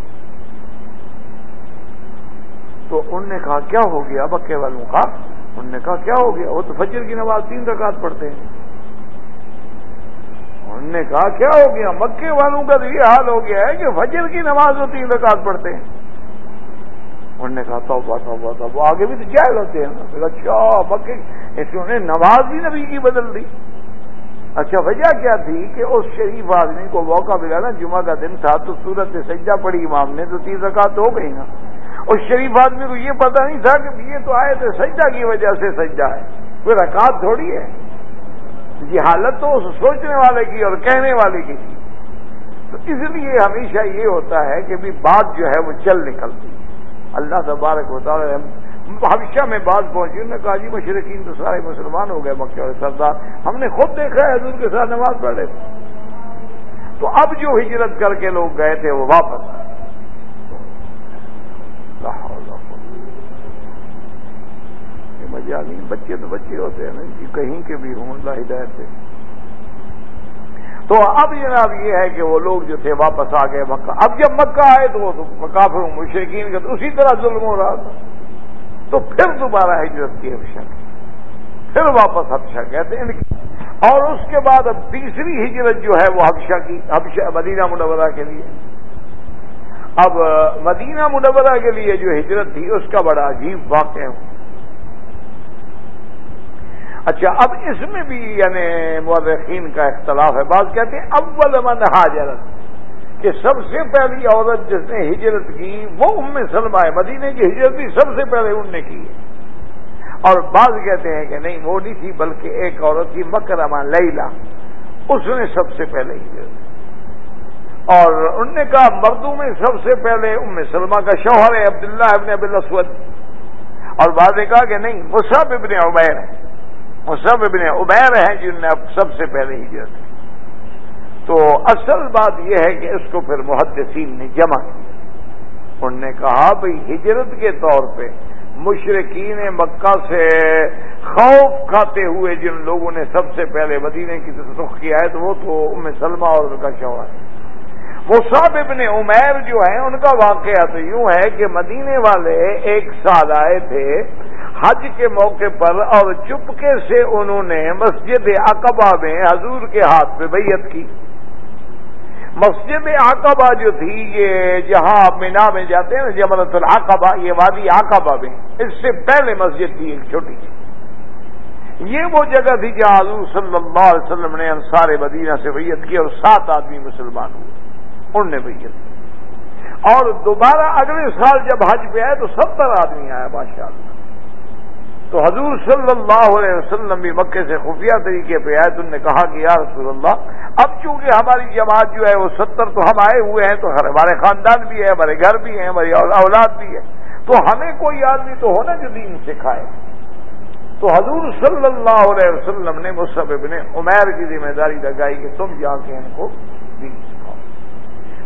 تو انہوں نے کہا، کیا ہو گیا؟ مکے والوں کا؟ انہوں نے کہا، کیا ہو گیا؟ وہ تو فجر کی نماز تین رکعت پڑھتے ہیں۔ انہوں نے کہا، کیا ہو گیا؟ مکے والوں کا تو یہ حال ہو گیا ہے کہ فجر کی نماز وہ تین رکعت پڑھتے ہیں۔ انہوں نے کہا تو بات وہ آگے بھی تو جائز ہوتے ہیں اچھا مکے۔ اس نے نماز بھی نبی کی بدل دی۔ اچھا وجہ کیا تھی کہ اس شریف آدمی کو موقع ملا نا، جمعہ کا دن تھا، تو سورت سجدہ پڑی امام نے تو تین رکعت ہو گئی نا۔ اس شریف آدمی کو یہ پتہ نہیں تھا کہ یہ تو آئے تھے سجدہ کی وجہ سے سجدہ ہے۔ کوئی رکعت تھوڑی ہے۔ یہ حالت تو اس سوچنے والے کی اور کہنے والے کی تھی۔ تو اس لیے ہمیشہ یہ ہوتا ہے کہ بھی بات جو ہے وہ چل نکلتی۔ اللہ تبارک ہوتا ہے حادثہ میں بات پہنچی، انہوں نے کہا جی مشرقین تو سارے مسلمان ہو گئے، مکہ والے سردار۔ ہم نے خود دیکھا ہے، حضور کے ساتھ نماز پڑھ رہے تھے تو اب جو ہجرت کر کے لوگ گئے تھے، وہ واپس آئے۔ مزہ نہیں، بچے تو بچے ہوتے ہیں جی کہیں کے بھی ہوں، اللہ ہدایت سے تو اب جناب یہ ہے کہ وہ لوگ جو تھے واپس آ گئے مکہ۔ اب جب مکہ آئے تو وہ کافر مشرقین کا اسی طرح ظلم ہو رہا تھا۔ تو پھر دوبارہ ہجرت کی حفشہ پھر واپس حفشہ کہتے ہیں اور اس کے بعد اب تیسری ہجرت جو ہے وہ حفشہ کی حفشہ مدینہ منورہ کے لیے۔ اب مدینہ منورہ کے لیے جو ہجرت تھی، اس کا بڑا عجیب واقع ہوں اچھا اب اس میں بھی یعنی مورخین کا اختلاف ہے۔ بعض کہتے ہیں، اول من حاجرت کہ سب سے پہلی عورت جس نے ہجرت کی، وہ ام سلمہ ہے۔ مدینے کی ہجرت بھی سب سے پہلے ان نے کی۔ ہے اور بعض کہتے ہیں کہ نہیں، وہ نہیں تھی، بلکہ ایک عورت تھی، مکرمہ لیلا اس نے سب سے پہلے ہجرت کی۔ اور ان نے کہا، مردوں میں سب سے پہلے ام سلمہ کا شوہر ہے عبداللہ ابن ابن اسود اور بعض نے کہا کہ نہیں مصحب ابن عبیر ہے۔ مصحب ابن عبیر ہیں جن نے اب سب سے پہلے ہجرت کی۔ تو اصل بات یہ ہے کہ اس کو پھر محدثین نے جمع کیا۔ انہوں نے کہا بھائی ہجرت کے طور پہ مشرقین مکہ سے خوف کھاتے ہوئے جن لوگوں نے سب سے پہلے مدینے کی رخ کیا ہے، تو وہ تو ام سلمہ اور ان کا شوہر ہے وہ سب ابن عمیر جو ہیں، ان کا واقعہ تو یوں ہے کہ مدینے والے ایک سال آئے تھے حج کے موقع پر اور چپکے سے انہوں نے مسجد اقبا میں حضور کے ہاتھ پہ بیعت کی۔ مسجد عقبہ جو تھی، یہ جہاں آپ مینا میں جاتے ہیں نا جمرت العقبہ، یہ وادی عقبہ میں، اس سے پہلے مسجد تھی، ایک چھوٹی سی۔ یہ وہ جگہ تھی جہاں حضور صلی اللہ علیہ وسلم نے انصار مدینہ سے بیعت کی اور سات آدمی مسلمان ہوئے۔ انہوں نے بیعت کی۔ اور دوبارہ اگلے سال جب حج پہ آئے تو ستر آدمی آیا ماشاء اللہ تو حضور صلی اللہ علیہ وسلم بھی مکے سے خفیہ طریقے پہ آئے تو نے کہا کہ یا رسول اللہ، اب چونکہ ہماری جماعت جو ہے وہ ستر تو ہم آئے ہوئے ہیں تو ہمارے خاندان بھی ہے ہمارے گھر بھی ہیں، ہماری اولاد بھی ہے۔ تو ہمیں کوئی آدمی تو ہونا جو دین سکھائے۔ تو حضور صلی اللہ علیہ وسلم نے مصحف ابن عمیر کی ذمہ داری لگائی کہ تم جا کے ان کو دین سکھاؤ۔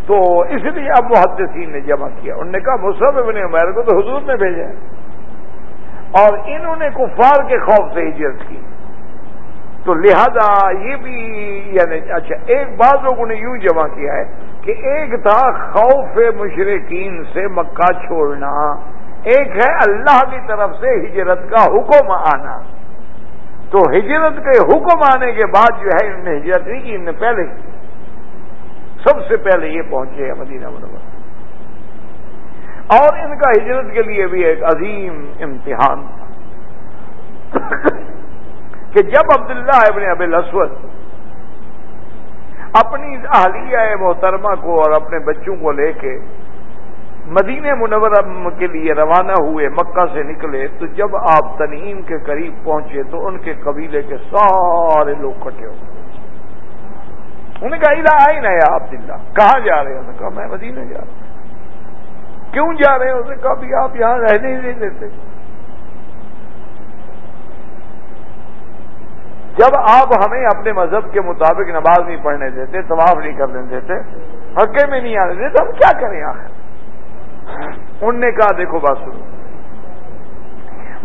تو اس لیے اب محدثین نے جمع کیا۔ انہوں نے کہا مصحف ابن عمیر کو تو حضور نے بھیجا ہے۔ اور انہوں نے کفار کے خوف سے ہجرت کی۔ تو لہذا یہ بھی یعنی اچھا ایک بعض لوگوں نے یوں جمع کیا ہے کہ ایک تھا خوف مشرقین سے مکہ چھوڑنا، ایک ہے اللہ کی طرف سے ہجرت کا حکم آنا۔ تو ہجرت کے حکم آنے کے بعد جو ہے انہوں نے ہجرت نہیں کی، انہوں نے پہلے کی سب سے پہلے یہ پہنچے ہیں مدینہ منور اور ان کا ہجرت کے لیے بھی ایک عظیم امتحان تھا کہ جب عبداللہ ابن اب الاسود اپنی اہلیہ محترمہ کو اور اپنے بچوں کو لے کے مدینہ منورہ کے لیے روانہ ہوئے، مکہ سے نکلے، تو جب آپ تنیم کے قریب پہنچے تو ان کے قبیلے کے سارے لوگ کٹے ہو انہوں نے کہا آئی نہ عبداللہ، کہاں جا رہے ہیں انہوں نے کہا، میں مدینہ جا رہا ہوں۔ کیوں جا رہے ہیں؟ اسے کبھی آپ یہاں رہنے ہی نہیں دیتے۔ جب آپ ہمیں اپنے مذہب کے مطابق نماز نہیں پڑھنے دیتے، طواف نہیں کرنے دیتے، حقے میں نہیں آنے دیتے، ہم کیا کریں آخر؟ ان نے کہا، دیکھو بات سنو۔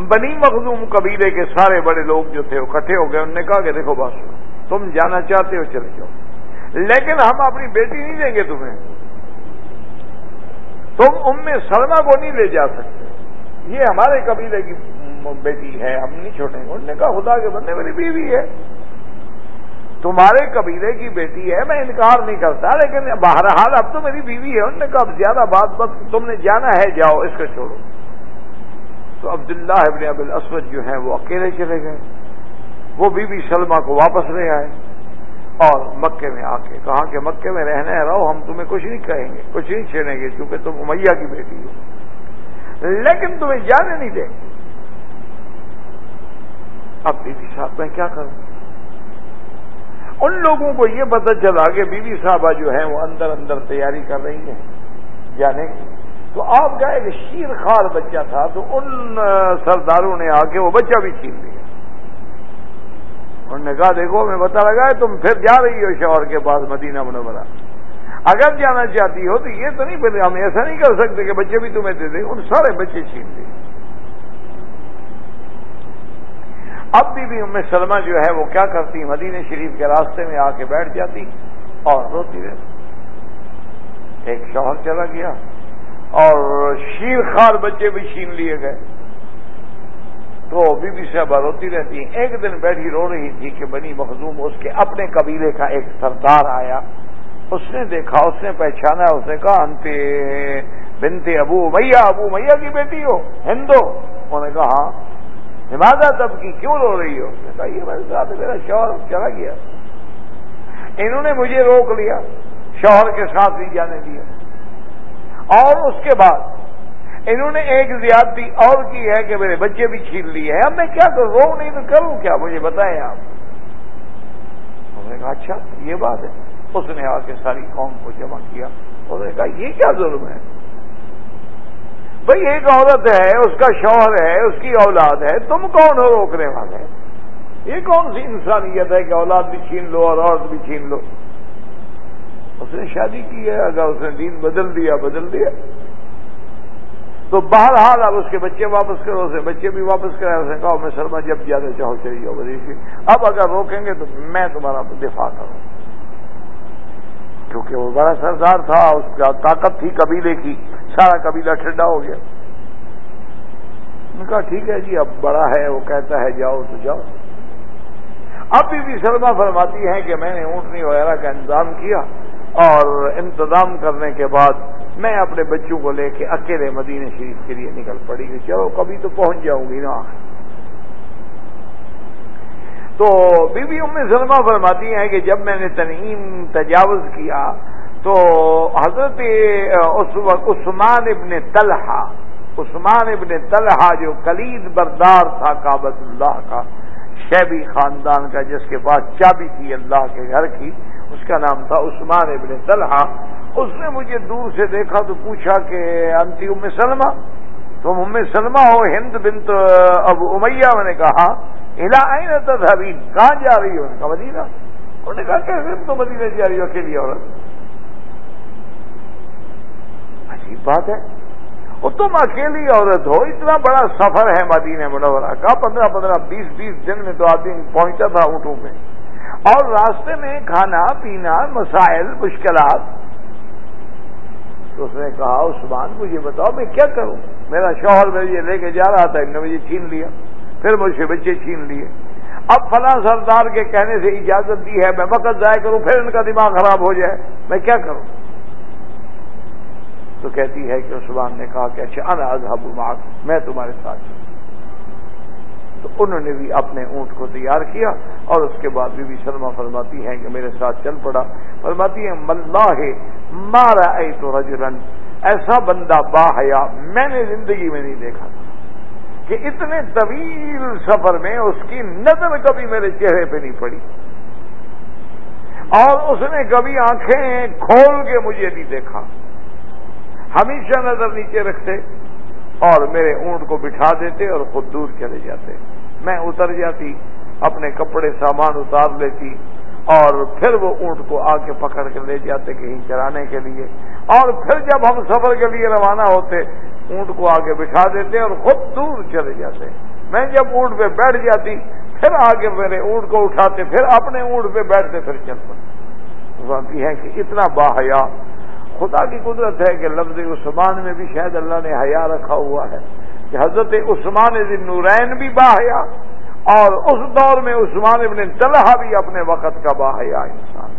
بنی مخدوم قبیلے کے سارے بڑے لوگ جو تھے، وہ کٹھے ہو گئے۔ انہوں نے کہا کہ دیکھو بات سنو، تم جانا چاہتے ہو، چلے جاؤ۔ لیکن ہم اپنی بیٹی نہیں دیں گے تمہیں۔ تم ام سلمہ کو نہیں لے جا سکتے۔ یہ ہمارے قبیلے کی بیٹی ہے ہم نہیں چھوڑیں گے انہوں نے کہا، خدا کے بندے، میری بیوی ہے۔ تمہارے قبیلے کی بیٹی ہے، میں انکار نہیں کرتا، لیکن بہرحال اب تو میری بیوی ہے۔ انہوں نے کہا، اب زیادہ بات بات تم نے جانا ہے، جاؤ، اس کو چھوڑو۔ تو عبداللہ ابن اب الاسود جو ہیں، وہ اکیلے چلے گئے۔ وہ بی بی سلمہ کو واپس لے آئے۔ اور مکے میں آ کے کہا کہ مکے میں رہنے رہو ہم تمہیں کچھ نہیں کہیں گے، کچھ نہیں چھیڑیں گے کیونکہ تم امیہ کی بیٹی ہو۔ لیکن تمہیں جانے نہیں دیں گے۔ اب بی بی صاحب، میں کیا کروں؟ ان لوگوں کو یہ پتہ چلا کہ بی بی صاحبہ جو ہیں وہ اندر اندر تیاری کر رہی ہیں جانے کی۔ تو آپ کا ایک شیر خار بچہ تھا، تو ان سرداروں نے آ کے وہ بچہ بھی چھین لیا۔ انہوں نے کہا، دیکھو، میں پتا لگا ہے، تم پھر جا رہی ہو شوہر کے پاس مدینہ منورہ. اگر جانا چاہتی ہو تو یہ تو نہیں پھر ہم ایسا نہیں کر سکتے کہ بچے بھی تمہیں دے دیں، ان سارے بچے چھین لیے اب بھی بھی ام سلمہ جو ہے وہ کیا کرتی، مدینہ شریف کے راستے میں آ کے بیٹھ جاتی اور روتی رہتی۔ ایک شوہر چلا گیا اور شیر خار بچے بھی چھین لیے گئے۔ تو بی بی صاحبہ روتی رہتی ایک دن بیٹھی رو رہی تھی کہ بنی مخدوم اس کے اپنے قبیلے کا ایک سردار آیا۔ اس نے دیکھا، اس نے پہچانا، اس نے کہا، انتے بنتے ابو میاں ابو میاں کی بیٹی ہو، ہندو۔ انہوں نے کہا ہاں۔ حمادہ تب کی کیوں رو رہی ہو؟ نے کہا، یہ میرے ساتھ میرا شوہر چلا گیا۔ انہوں نے مجھے روک لیا، شوہر کے ساتھ بھی جانے دیا۔ اور اس کے بعد انہوں نے ایک زیادتی اور کی ہے کہ میرے بچے بھی چھین لیے ہیں۔ اب میں کیا کروں رو نہیں تو کروں کیا؟ مجھے بتائیں آپ۔ انہوں نے کہا اچھا یہ بات ہے۔ اس نے آ کے ساری قوم کو جمع کیا۔ انہوں نے کہا، یہ کیا ظلم ہے؟ بھئی ایک عورت ہے، اس کا شوہر ہے، اس کی اولاد ہے، تم کون ہو روکنے والے؟ یہ کون سی انسانیت ہے کہ اولاد بھی چھین لو اور عورت بھی چھین لو؟ اس نے شادی کی ہے، اگر اس نے دین بدل دیا بدل دیا۔ تو بہرحال اب اس کے بچے واپس کرو اسے بچے بھی واپس کرے اس نے کہا میں سرما، جب زیادہ چاہو، چلی جاؤ بدیشی اب اگر روکیں گے تو میں تمہارا دفاع کروں۔ کیونکہ وہ بڑا سردار تھا، اس کا طاقت تھی قبیلے کی۔ سارا قبیلہ ٹھنڈا ہو گیا۔ کہا، ٹھیک ہے جی اب بڑا ہے، وہ کہتا ہے، جاؤ تو جاؤ۔ اب بھی سلما فرماتی ہے کہ میں نے اونٹنی وغیرہ کا انتظام کیا اور انتظام کرنے کے بعد میں اپنے بچوں کو لے کے اکیلے مدینہ شریف کے لیے نکل پڑی گئی چلو، کبھی تو پہنچ جاؤں گی نا۔ تو بی بی ام سلمہ فرماتی ہیں کہ جب میں نے تنعیم تجاوز کیا تو حضرت اس وقت عثمان ابن طلحہ، عثمان ابن طلحہ جو کلید بردار تھا کابت اللہ کا، شیبی خاندان کا، جس کے پاس چابی تھی اللہ کے گھر کی اس کا نام تھا عثمان ابن طلحہ، اس نے مجھے دور سے دیکھا تو پوچھا کہ انتی ام سلمہ؟ تم ام سلمہ ہو، ہند بنت اب امیہ، میں نے کہا الا آئی نا کہاں جا رہی ہو؟ ان کا مدینہ؟ انہوں نے کہا کہ تو مدینہ جا رہی ہو، اکیلی عورت۔ عجیب بات ہے۔ وہ تم اکیلی عورت ہو، اتنا بڑا سفر ہے مدینہ منورہ کا، پندرہ پندرہ بیس بیس دن میں تو آدمی پہنچتا تھا اونٹوں میں۔ اور راستے میں کھانا، پینا، مسائل، مشکلات۔ تو اس نے کہا، عثمان، مجھے بتاؤ، میں کیا کروں؟ میرا شوہر مجھے لے کے جا رہا تھا، انہوں نے مجھے چھین لیا۔ پھر مجھ سے بچے چھین لیے۔ اب فلاں سردار کے کہنے سے اجازت دی ہے، میں وقت ضائع کروں، پھر ان کا دماغ خراب ہو جائے۔ میں کیا کروں؟ تو کہتی ہے کہ عثمان نے کہا کہ اچھا انا اذهب معك میں تمہارے ساتھ ہوں۔ تو انہوں نے بھی اپنے اونٹ کو تیار کیا اور اس کے بعد بی بی شرما فرماتی ہیں کہ میرے ساتھ چل پڑا۔ فرماتی ہیں ملا ہے مارا اے تو رجرن ایسا بندہ با حیا میں نے زندگی میں نہیں دیکھا کہ اتنے طویل سفر میں اس کی نظر کبھی میرے چہرے پہ نہیں پڑی۔ اور اس نے کبھی آنکھیں کھول کے مجھے نہیں دیکھا۔ ہمیشہ نظر نیچے رکھتے اور میرے اونٹ کو بٹھا دیتے اور خود دور چلے جاتے۔ میں اتر جاتی، اپنے کپڑے، سامان اتار لیتی اور پھر وہ اونٹ کو آ کے پکڑ کے لے جاتے کہیں چرانے کے لیے۔ اور پھر جب ہم سفر کے لیے روانہ ہوتے، اونٹ کو آگے بٹھا دیتے اور خود دور چلے جاتے۔ میں جب اونٹ پہ بیٹھ جاتی، پھر آگے میرے اونٹ کو اٹھاتے، پھر اپنے اونٹ پہ بیٹھتے، پھر چل پڑتے ہے کہ اتنا باحیا، خدا کی قدرت ہے کہ لفظ عثمان میں بھی شاید اللہ نے حیا رکھا ہوا ہے۔ کہ حضرت عثمان دن نورین بھی باہیا اور اس دور میں عثمان ابن طلحہ بھی اپنے وقت کا باہیا انسان۔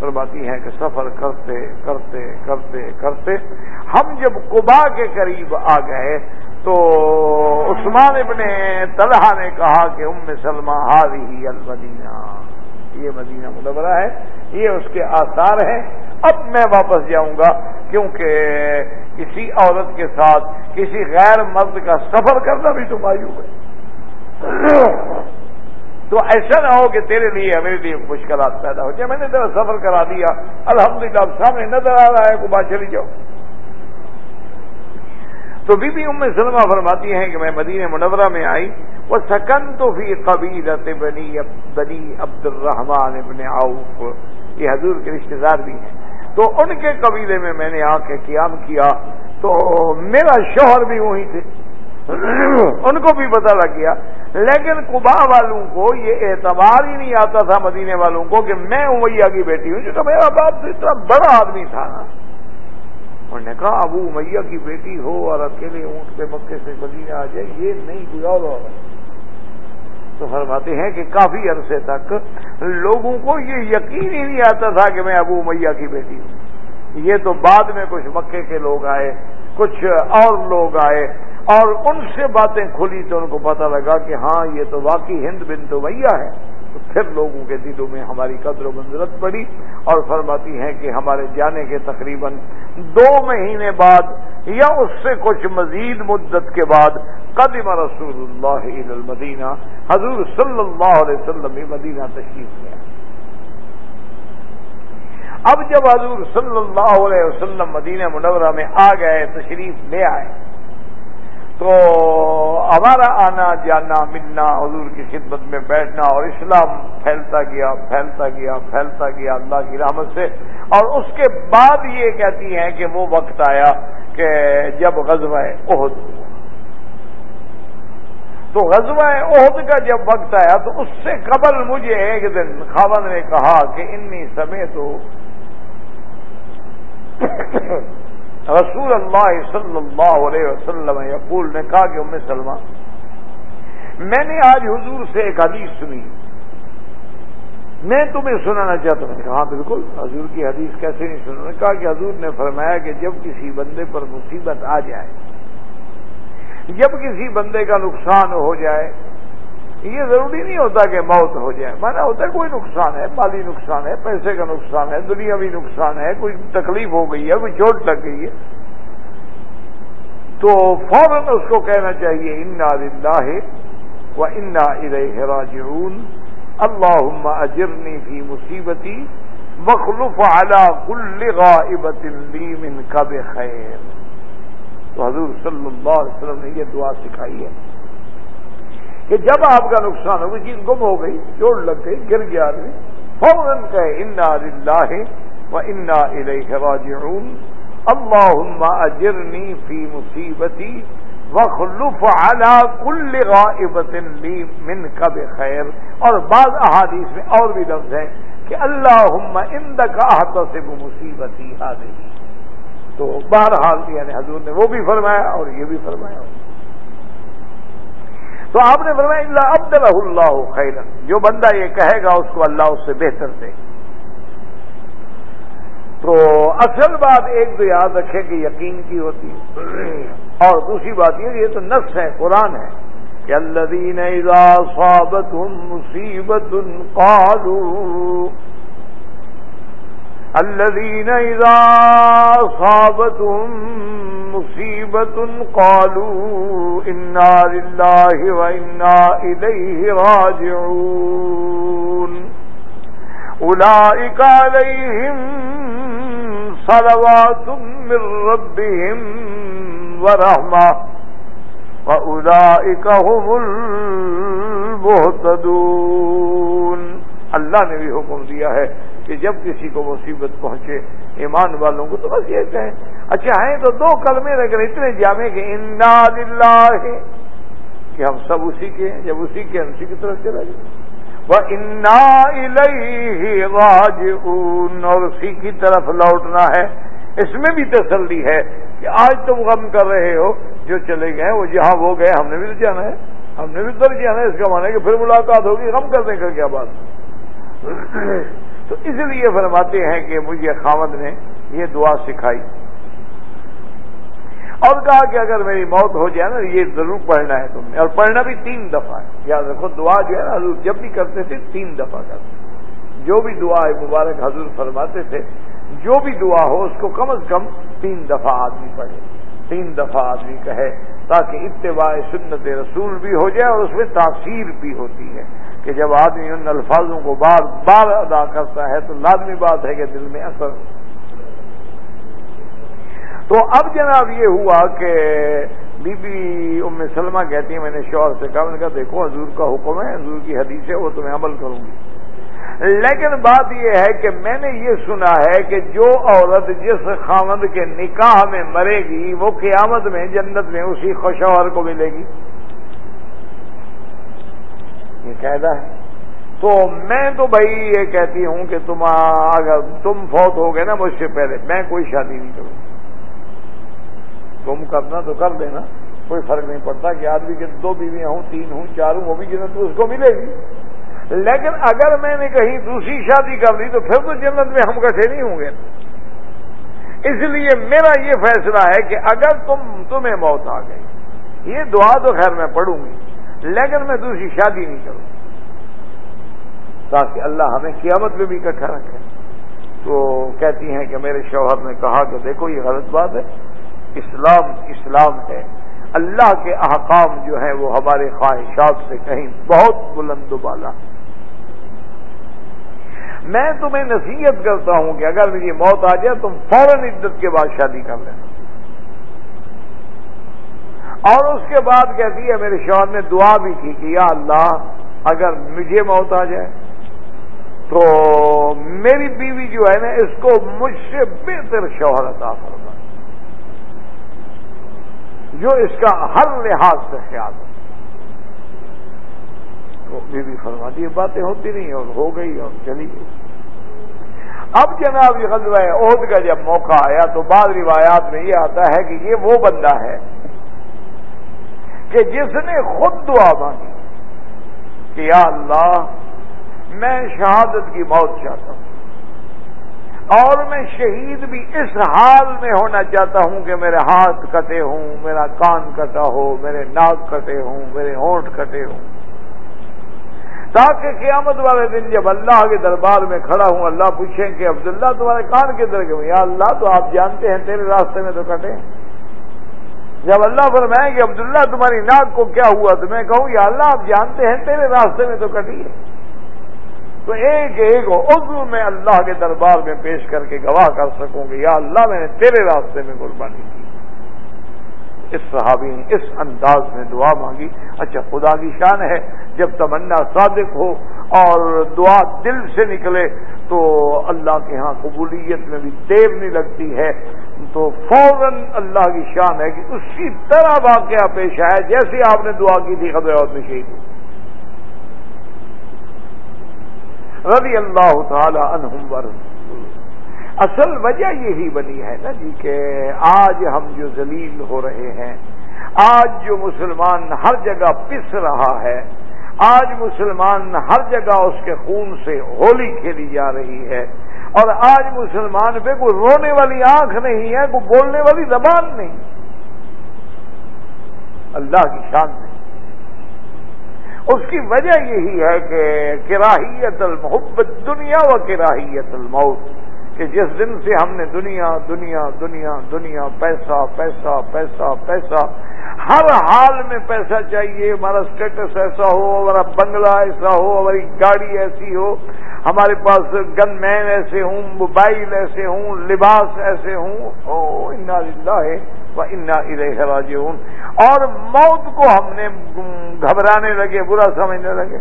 فرماتی ہیں کہ سفر کرتے کرتے کرتے کرتے ہم جب قبا کے قریب آ گئے تو عثمان ابن طلحہ نے کہا کہ ام سلمہ ہاری المدینہ۔ یہ مدینہ مدورہ ہے، یہ اس کے آثار ہیں۔ اب میں واپس جاؤں گا کیونکہ کسی عورت کے ساتھ کسی غیر مرد کا سفر کرنا بھی تو مایوب ہے۔ تو ایسا نہ ہو کہ تیرے لیے میرے لیے مشکلات پیدا ہو جائے۔ میں نے تیرا سفر کرا دیا۔ الحمدللہ، اب سامنے نظر آ رہا ہے کو بات چلی جاؤ۔ تو بی بی ام سلمہ فرماتی ہیں کہ میں مدینہ منورہ میں آئی۔ وہ سکن تو بھی قبیل بنی بنی عبد الرحمان ابن عوف۔ یہ حضور کے رشتے دار بھی ہیں۔ تو ان کے قبیلے میں میں نے آ کے قیام کیا تو میرا شوہر بھی وہی تھے۔ ان کو بھی پتہ لگ گیا۔ لیکن کبا والوں کو یہ اعتبار ہی نہیں آتا تھا مدینے والوں کو کہ میں امیہ کی بیٹی ہوں کیونکہ میرا باپ تو اتنا بڑا آدمی تھا نا۔ انہوں نے کہا، ابو میاں کی بیٹی ہو اور اکیلے اونٹ پہ مکے سے مدینہ آ جائے، یہ نہیں کوئی اور اور تو فرماتے ہیں کہ کافی عرصے تک لوگوں کو یہ یقین ہی نہیں آتا تھا کہ میں ابو میاں کی بیٹی ہوں۔ یہ تو بعد میں کچھ مکے کے لوگ آئے، کچھ اور لوگ آئے اور ان سے باتیں کھلی تو ان کو پتہ لگا کہ ہاں یہ تو واقعی ہند بن تو میاں ہے۔ تو پھر لوگوں کے دلوں میں ہماری قدر و منظرت پڑی اور فرماتی ہیں کہ ہمارے جانے کے تقریباً دو مہینے بعد یا اس سے کچھ مزید مدت کے بعد قدم رسول اللہ المدینہ، حضور صلی اللہ علیہ وسلم مدینہ تشریف لیا اب جب حضور صلی اللہ علیہ وسلم مدینہ منورہ میں آ گئے، تشریف لے آئے تو ہمارا آنا جانا ملنا حضور کی خدمت میں بیٹھنا اور اسلام پھیلتا گیا پھیلتا گیا پھیلتا گیا اللہ کی رحمت سے۔ اور اس کے بعد یہ کہتی ہیں کہ وہ وقت آیا کہ جب غزوہ عہد تو غزوہ عہد کا جب وقت آیا تو اس سے قبل مجھے ایک دن خاون نے کہا کہ انی سمے تو رسول اللہ صلی اللہ علیہ وسلم یقول نے کہا کہ ام سلمہ، میں نے آج حضور سے ایک حدیث سنی۔ میں تمہیں سنانا چاہتا ہوں۔ کہا ہاں بالکل، حضور کی حدیث کیسے نہیں سنا نے کہا کہ حضور نے فرمایا کہ جب کسی بندے پر مصیبت آ جائے، جب کسی بندے کا نقصان ہو جائے یہ ضروری نہیں ہوتا کہ موت ہو جائے۔ مانا ہوتا ہے کوئی نقصان ہے، مالی نقصان ہے، پیسے کا نقصان ہے دنیاوی نقصان ہے، کوئی تکلیف ہو گئی ہے، کوئی چوٹ لگ گئی ہے۔ تو فوراً اس کو کہنا چاہیے، انا اللہ و انا ادہ راجعون۔ اللہ اجرنی فی مصیبتی مخلوف اعلی کل غائبت لی من کب خیر تو حضور صلی اللہ علیہ وسلم نے یہ دعا سکھائی ہے۔ کہ جب آپ کا نقصان ہوگا چیز گم ہو گئی، چوٹ لگ گئی، گر گیا آدمی، فوراً انا اللہ و انا راجعون اللہم اجرنی فی مصیبتی وخلف على كل غائبت لی من کب خیر اور بعض احادیث میں اور بھی لفظ ہے کہ اللہم اندک احتصب مصیبتی حاضری تو بہرحال یعنی حضور نے وہ بھی فرمایا اور یہ بھی فرمایا۔ تو آپ نے فرمایا اللہ عبد اللہ خیرن جو بندہ یہ کہے گا، اس کو اللہ اس سے بہتر دے. تو اصل بات ایک تو یاد رکھے کہ یقین کی ہوتی ہے. اور دوسری بات یہ یہ تو نفس ہے، قرآن ہے. کہ اللہ صابت مصیبت قالوا الذين إذا صابتهم مصيبة قالوا إنا لله وإنا إليه راجعون. أولئك عليهم صلوات من ربهم ورحمة، وأولئك هم المهتدون. اللہ نے بھی حکم دیا ہے کہ جب کسی کو مصیبت پہنچے ایمان والوں کو تو بس یہ کہیں۔ اچھا ہیں تو دو کلمے لیکن اتنے جامع کہ انا ہے کہ ہم سب اسی کے ہیں، جب اسی کے اسی کی طرف چلا جائے۔ وہ انا راج اور اسی کی طرف لوٹنا ہے۔ اس میں بھی تسلی ہے کہ آج تم غم کر رہے ہو، جو چلے گئے، وہ جہاں وہ گئے، ہم نے بھی جانا ہے۔ ہم نے بھی تو جانا ہے، اس کا مانا ہے کہ پھر ملاقات ہوگی، غم کرنے کا کیا بات۔ تو اس لیے فرماتے ہیں کہ مجھے خامد نے یہ دعا سکھائی اور کہا کہ اگر میری موت ہو جائے نا، یہ ضرور پڑھنا ہے تم نے۔ اور پڑھنا بھی تین دفعہ ہے۔ یاد رکھو، دعا جو ہے نا، حضور جب بھی کرتے تھے، تین دفعہ کرتے جو بھی دعا ہے مبارک حضور فرماتے تھے، جو بھی دعا ہو، اس کو کم از کم تین دفعہ آدمی پڑھے۔ تین دفعہ آدمی کہے تاکہ اتباع سنت رسول بھی ہو جائے اور اس میں تاثیر بھی ہوتی ہے۔ کہ جب آدمی ان الفاظوں کو بار بار ادا کرتا ہے تو لازمی بات ہے کہ دل میں اثر تو اب جناب یہ ہوا کہ بی بی ام سلمہ کہتی ہیں، میں نے شوہر سے کہا، میں نے کہا دیکھو، حضور کا حکم ہے، حضور کی حدیث ہے، وہ تمہیں عمل کروں گی۔ لیکن بات یہ ہے کہ میں نے یہ سنا ہے کہ جو عورت جس خامد کے نکاح میں مرے گی، وہ قیامت میں جنت میں اسی خوشور کو ملے گی۔ یہ قاعدہ ہے۔ تو میں تو بھائی یہ کہتی ہوں کہ تم اگر تم فوت ہو گئے نا مجھ سے پہلے، میں کوئی شادی نہیں کروں۔ تم کرنا تو کر دینا، کوئی فرق نہیں پڑتا کہ آدمی کے دو بیویاں ہوں، تین ہوں، چار ہوں، وہ بھی جنت اس کو ملے گی۔ لیکن اگر میں نے کہیں دوسری شادی کر لی تو پھر تو جنت میں ہم کٹھے نہیں ہوں گے۔ اس لیے میرا یہ فیصلہ ہے کہ اگر تم، تمہیں موت آ گئی، یہ دعا تو خیر میں پڑھوں گی۔ لیکن میں دوسری شادی نہیں کروں۔ تاکہ اللہ ہمیں قیامت میں بھی اکٹھا رکھے۔ تو کہتی ہیں کہ میرے شوہر نے کہا کہ دیکھو یہ غلط بات ہے۔ اسلام اسلام ہے۔ اللہ کے احکام جو ہیں وہ ہمارے خواہشات سے کہیں بہت بلند بالا۔ میں تمہیں نصیحت کرتا ہوں کہ اگر میری موت آ جائے، تم فوراً عدت کے بعد شادی کر لینا۔ اور اس کے بعد کہتی ہے، میرے شوہر نے دعا بھی کی کہ یا اللہ، اگر مجھے موت آ جائے، تو میری بیوی جو ہے نا، اس کو مجھ سے بہتر شوہر عطا کرنا جو اس کا ہر لحاظ سے خیال ہے۔ تو بیوی فرما دی باتیں ہوتی نہیں، اور ہو گئی، اور چلی گئی۔ اب جناب یہ غزوہ عہد کا جب موقع آیا، تو بعض روایات میں یہ آتا ہے کہ یہ وہ بندہ ہے کہ جس نے خود دعا مانگی کہ یا اللہ، میں شہادت کی موت چاہتا ہوں اور میں شہید بھی اس حال میں ہونا چاہتا ہوں کہ میرے ہاتھ کٹے ہوں، میرا کان کٹا ہو، میرے ناک کٹے ہوں، میرے ہونٹ کٹے ہوں۔ تاکہ قیامت والے دن جب اللہ کے دربار میں کھڑا ہوں، اللہ پوچھیں کہ عبداللہ تمہارے کان کے گئے؟ یا اللہ تو آپ جانتے ہیں تیرے راستے میں تو کٹے۔ جب اللہ فرمائیں کہ عبداللہ تمہاری ناک کو کیا ہوا تو میں کہوں، یا اللہ، آپ جانتے ہیں، تیرے راستے میں تو کٹی ہے۔ تو ایک ایک عضو میں اللہ کے دربار میں پیش کر کے گواہ کر سکوں گی، یا اللہ، میں نے تیرے راستے میں قربانی کی اس صحابی نے اس انداز میں دعا مانگی۔ اچھا خدا کی شان ہے، جب تمنا صادق ہو اور دعا دل سے نکلے تو اللہ کے ہاں قبولیت میں بھی دیر نہیں لگتی ہے۔ تو فوراً اللہ کی شان ہے کہ اسی طرح واقعہ پیش آیا، جیسے آپ نے دعا کی تھی خبر اور میں شہید رضی اللہ تعالی عنہم اصل وجہ یہی بنی ہے نا جی کہ آج ہم جو ذلیل ہو رہے ہیں، آج جو مسلمان ہر جگہ پس رہا ہے، آج مسلمان ہر جگہ اس کے خون سے ہولی کھیلی جا رہی ہے، اور آج مسلمان پہ کوئی رونے والی آنکھ نہیں ہے، کوئی بولنے والی زبان نہیں۔ اللہ کی شان نہیں اس کی وجہ یہی ہے کہ کراہیت المحبت دنیا و کراہیت الموت۔ کہ جس دن سے ہم نے دنیا دنیا دنیا دنیا پیسہ پیسہ پیسہ پیسہ ہر حال میں پیسہ چاہیے، ہمارا اسٹیٹس ایسا ہو، ہمارا بنگلہ ایسا ہو، ہماری گاڑی ایسی ہو، ہمارے پاس گن مین ایسے ہوں موبائل ایسے ہوں، لباس ایسے ہوں، او انا ہے انا ارے راجعون۔ اور موت کو ہم نے گھبرانے لگے، برا سمجھنے لگے۔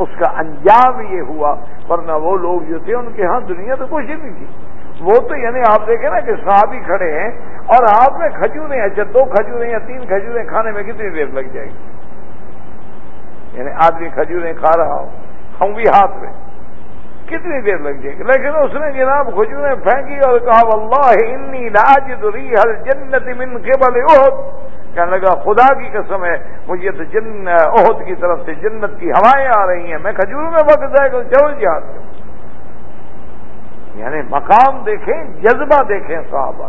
اس کا انجام یہ ہوا، ورنہ وہ لوگ جو تھے ان کے ہاں دنیا تو کچھ ہی نہیں تھی۔ وہ تو یعنی آپ دیکھیں نا کہ صحابی کھڑے ہیں اور آپ میں کھجوریں اچھا دو کھجوریں یا تین کھجوریں کھانے میں کتنی دیر لگ جائے گی؟ یعنی آدمی کھجوریں کھا رہا ہو، ہوں بھی ہاتھ میں۔ کتنی دیر لگ جائے گی؟ لیکن اس نے جناب کھجوریں پھینکی اور کہا اللہ انی لاج دری ہر جنت من کے بل کہنے لگا، خدا کی قسم ہے، مجھے تو جن عہد کی طرف سے جنت کی ہوائیں آ رہی ہیں، میں کھجور میں وقت جائے گا چل جہاز یعنی مقام دیکھیں، جذبہ دیکھیں صحابہ۔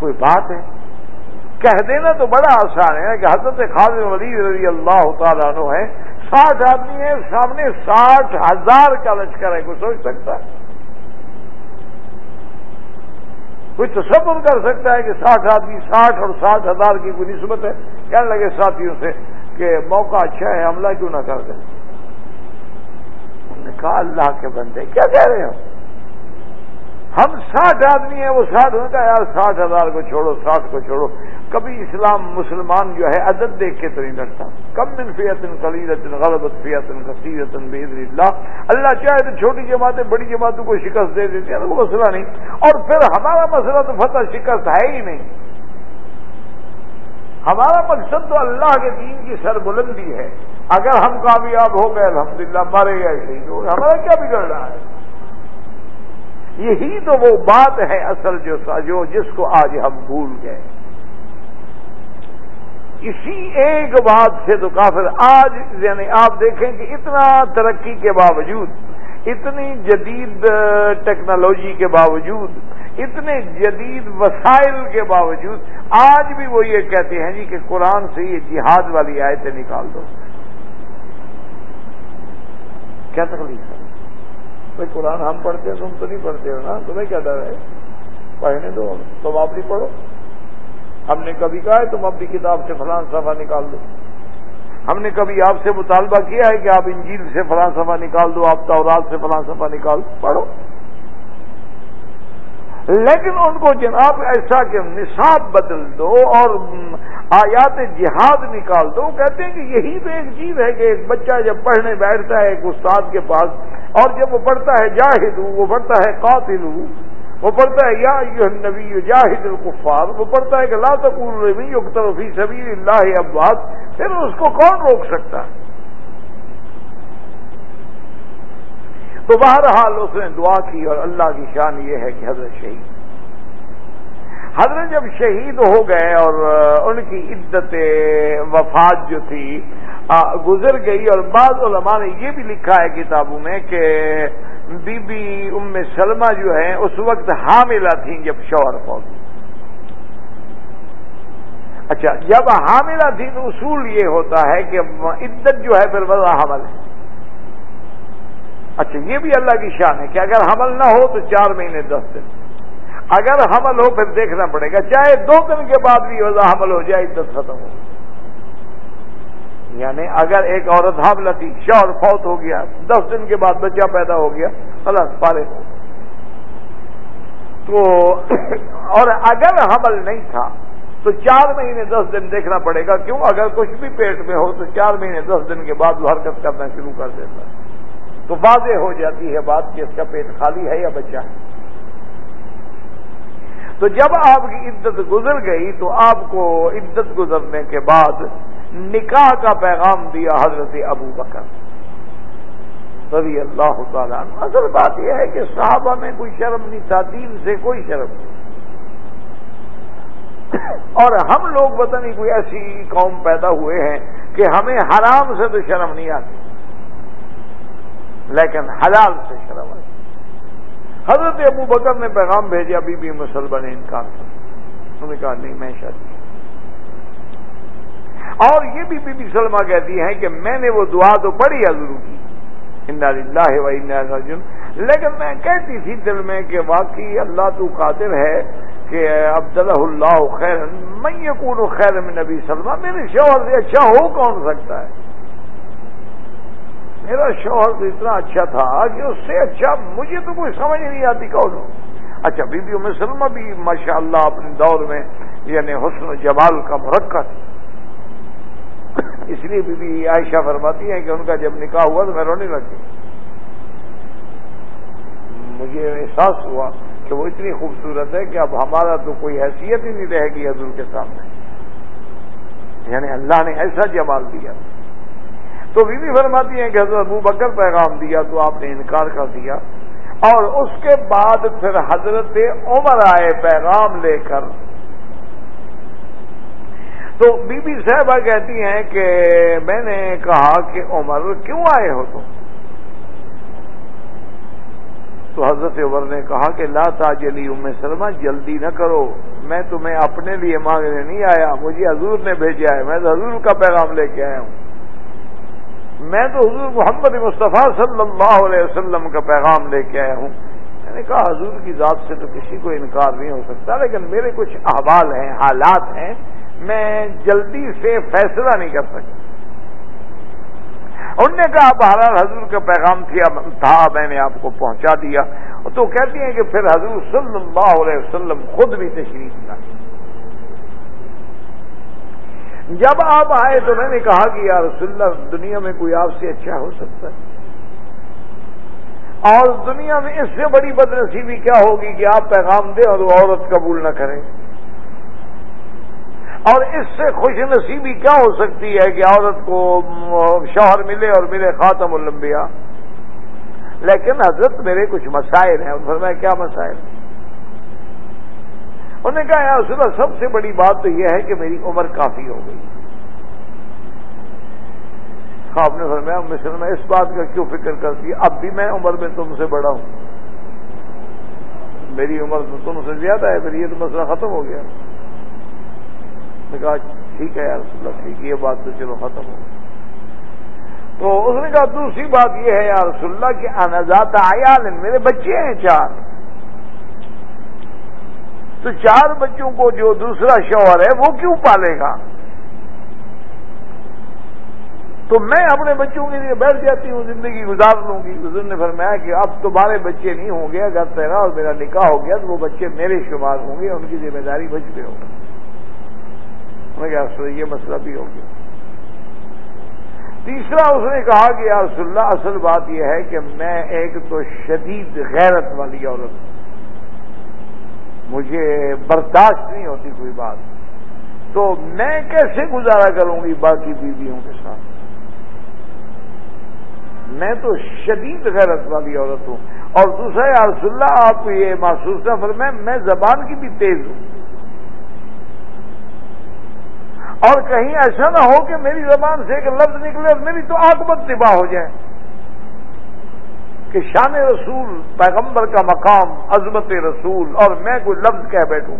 کوئی بات ہے؟ کہہ دینا تو بڑا آسان ہے کہ حضرت خالد ولی رضی اللہ تعالیٰ عنہ ہے ساٹھ آدمی ہے سامنے ساٹھ ہزار کا لشکر ہے، کوئی سوچ سکتا ہے؟ کوئی تصور کر سکتا ہے کہ ساٹھ آدمی، ساٹھ اور ساٹھ ہزار کی کوئی نسبت ہے؟ کہنے لگے ساتھیوں سے کہ موقع اچھا ہے حملہ کیوں نہ کر دیں؟ کہا اللہ کے بندے، کیا کہہ رہے ہیں ہم ساٹھ آدمی ہیں، وہ ساٹھ نے کہا یار ساٹھ ہزار کو چھوڑو، ساٹھ کو چھوڑو۔ کبھی اسلام مسلمان جو ہے عدد دیکھ کے تو نہیں لڑتا کم من فیتن قلیلتن غلبت فیتن کثیرتن بید اللہ۔ اللہ چاہے تو چھوٹی جماعتیں، بڑی جماعتوں کو شکست دے دیتی ہیں وہ مسئلہ نہیں۔ اور پھر ہمارا مسئلہ تو فتح، شکست ہے ہی نہیں۔ ہمارا مقصد تو اللہ کے دین کی سر بلندی ہے۔ اگر ہم کامیاب ہو گئے، الحمدللہ مارے گئے شہید ہو ہمارا کیا بگڑ رہا ہے؟ یہی تو وہ بات ہے اصل جو جو جس کو آج ہم بھول گئے۔ اسی ایک بات سے تو کافر آج یعنی آپ دیکھیں کہ اتنا ترقی کے باوجود، اتنی جدید ٹیکنالوجی کے باوجود، اتنے جدید وسائل کے باوجود، آج بھی وہ یہ کہتے ہیں جی کہ قرآن سے یہ جہاد والی آیتیں نکال دو۔ کیا تکلیف ہے؟ بھائی قرآن ہم پڑھتے ہیں، تم تو نہیں پڑھتے ہو نا؟ تمہیں کیا ڈر ہے؟ پڑھنے دو تم آپ نہیں پڑھو۔ ہم نے کبھی کہا ہے، تم اپنی کتاب سے فلاں صفحہ نکال دو۔ ہم نے کبھی آپ سے مطالبہ کیا ہے کہ آپ انجیل سے فلاں صفحہ نکال دو، آپ تورات سے فلاں صفحہ نکال پڑھو۔ لیکن ان کو جناب ایسا کہ نصاب بدل دو اور آیات جہاد نکال دو. کہتے ہیں کہ یہی تو ایک چیز ہے کہ ایک بچہ جب پڑھنے بیٹھتا ہے ایک استاد کے پاس اور جب وہ پڑھتا ہے جاہد، وہ پڑھتا ہے قاتل، وہ پڑھتا ہے یا نبی جاہد القفار وہ پڑھتا ہے کہ لا تقول ربی اختر فی سبیل اللہ عباد پھر اس کو کون روک سکتا ہے؟ تو بہرحال اس نے دعا کی اور اللہ کی شان یہ ہے کہ حضرت شہید حضرت جب شہید ہو گئے اور ان کی عدت وفات جو تھی گزر گئی اور بعض علماء نے یہ بھی لکھا ہے کتابوں میں کہ بی بی ام سلمہ جو ہے اس وقت حاملہ تھیں جب شوہر پہنچ اچھا جب حاملہ تھی تو اصول یہ ہوتا ہے کہ عدت جو ہے، پھر وضع حمل ہے۔ اچھا یہ بھی اللہ کی شان ہے کہ اگر حمل نہ ہو تو چار مہینے، دس دن۔ اگر حمل ہو پھر دیکھنا پڑے گا، چاہے دو دن کے بعد بھی وضع حمل ہو جائے عدت ختم ہو۔ یعنی اگر ایک عورت حاملہ تھی شوہر فوت ہو گیا، دس دن کے بعد بچہ پیدا ہو گیا، خلاص پارے ہو تو اور اگر حمل نہیں تھا تو چار مہینے، دس دن دیکھنا پڑے گا۔ کیوں؟ اگر کچھ بھی پیٹ میں ہو تو چار مہینے، دس دن کے بعد وہ حرکت کرنا شروع کر دیتا۔ ہے تو واضح ہو جاتی ہے بات کہ اس کا پیٹ خالی ہے یا بچہ ہے۔ تو جب آپ کی عدت گزر گئی تو آپ کو عدت گزرنے کے بعد نکاح کا پیغام دیا حضرت ابو بکر۔ رضی اللہ تعالیٰ اصل بات یہ ہے کہ صحابہ میں کوئی شرم نہیں تھا، دین سے کوئی شرم نہیں۔ اور ہم لوگ پتہ نہیں کوئی ایسی قوم پیدا ہوئے ہیں کہ ہمیں حرام سے تو شرم نہیں آتی۔ لیکن حلال سے شرم آتی حضرت ابو بکر نے پیغام بھیجا، بی بی مسلم نے انکار کر انہوں نے کہا، نہیں، میں شادی اور یہ بھی بی بی سلمہ کہتی ہیں کہ میں نے وہ دعا تو پڑھی ضرور کی اللہ و رجن لیکن میں کہتی تھی دل میں کہ واقعی اللہ تو قادر ہے کہ عبداللہ اللہ خیر میں یہ کون خیر میں نبی سلمہ، میرے شوہر سے اچھا ہو کون سکتا ہے؟ میرا شوہر تو اتنا اچھا تھا کہ اس سے اچھا مجھے تو کوئی سمجھ نہیں آتی کون ہو اچھا بی بی ام سلمہ بھی ماشاء اللہ اپنے دور میں یعنی حسن و جمال کا مرکہ تھی اس لیے بی بی عائشہ فرماتی ہیں کہ ان کا جب نکاح ہوا تو میں رونے لگ گئی مجھے احساس ہوا کہ وہ اتنی خوبصورت ہے کہ اب ہمارا تو کوئی حیثیت ہی نہیں رہے گی حضور کے سامنے۔ یعنی اللہ نے ایسا جمال دیا۔ تو بی بی فرماتی ہیں کہ حضرت ابو بکر پیغام دیا تو آپ نے انکار کر دیا۔ اور اس کے بعد پھر حضرت عمر آئے پیغام لے کر۔ تو بی بی صاحبہ کہتی ہیں کہ میں نے کہا کہ عمر کیوں آئے ہو تم؟ تو حضرت عمر نے کہا کہ لا تاجلی ام سلمہ، جلدی نہ کرو۔ میں تمہیں اپنے لیے مانگنے نہیں آیا، مجھے حضور نے بھیجا ہے، میں تو حضور کا پیغام لے کے آیا ہوں۔ میں تو حضور محمد مصطفیٰ صلی اللہ علیہ وسلم کا پیغام لے کے آیا ہوں۔ میں نے کہا، حضور کی ذات سے تو کسی کو انکار نہیں ہو سکتا، لیکن میرے کچھ احوال ہیں، حالات ہیں، میں جلدی سے فیصلہ نہیں کر سکتا۔ انہوں نے کہا، بہرحال حضور کا پیغام تھا، میں نے آپ کو پہنچا دیا۔ تو کہتی ہیں کہ پھر حضور صلی اللہ علیہ وسلم خود بھی تشریف لائے۔ جب آپ آئے تو میں نے کہا کہ یا رسول اللہ، دنیا میں کوئی آپ سے اچھا ہو سکتا ہے؟ اور دنیا میں اس سے بڑی بد نصیبی کیا ہوگی کہ آپ پیغام دیں اور وہ عورت قبول نہ کریں؟ اور اس سے خوش نصیبی کیا ہو سکتی ہے کہ عورت کو شوہر ملے اور ملے خاتم الانبیاء؟ لیکن حضرت میرے کچھ مسائل ہیں۔ پھر میں کیا مسائل؟ انہوں نے کہا صبح سب سے بڑی بات تو یہ ہے کہ میری عمر کافی ہو گئی. خواب نے فرمایا مثل میں اس بات کا کیوں فکر کرتی اب بھی میں عمر میں تم سے بڑا ہوں۔ میری عمر تو تم سے زیادہ ہے پھر یہ تو مسئلہ ختم ہو گیا۔ نے کہا، ٹھیک ہے یار اللہ، ٹھیک ہے، یہ بات تو چلو ختم ہو تو اس نے کہا، دوسری بات یہ ہے یار اللہ کہ انزات آیا میرے بچے ہیں چار۔ تو چار بچوں کو جو دوسرا شوہر ہے وہ کیوں پالے گا؟ تو میں اپنے بچوں کے لیے بیٹھ جاتی ہوں، زندگی گزار لوں گی۔ حضور نے فرمایا کہ اب تمہارے بچے نہیں ہوں گے، اگر تیرا اور میرا نکاح ہو گیا تو وہ بچے میرے شمار ہوں گے، ان کی ذمہ داری بچ پہ ہوگی۔ میں کہا یہ مسئلہ بھی ہو گیا۔ تیسرا، اس نے کہا کہ یا رسول اللہ، اصل بات یہ ہے کہ میں ایک تو شدید غیرت والی عورت ہوں۔ مجھے برداشت نہیں ہوتی کوئی بات۔ تو میں کیسے گزارا کروں گی باقی بیویوں کے ساتھ؟ میں تو شدید غیرت والی عورت ہوں۔ اور دوسرا، یا رسول اللہ، آپ یہ محسوس نہ فرمائیں، میں زبان کی بھی تیز ہوں۔ اور کہیں ایسا نہ ہو کہ میری زبان سے ایک لفظ نکلے اور میری تو آکمت تباہ ہو جائے۔ کہ شان رسول، پیغمبر کا مقام، عظمت رسول، اور میں کوئی لفظ کہہ بیٹھوں۔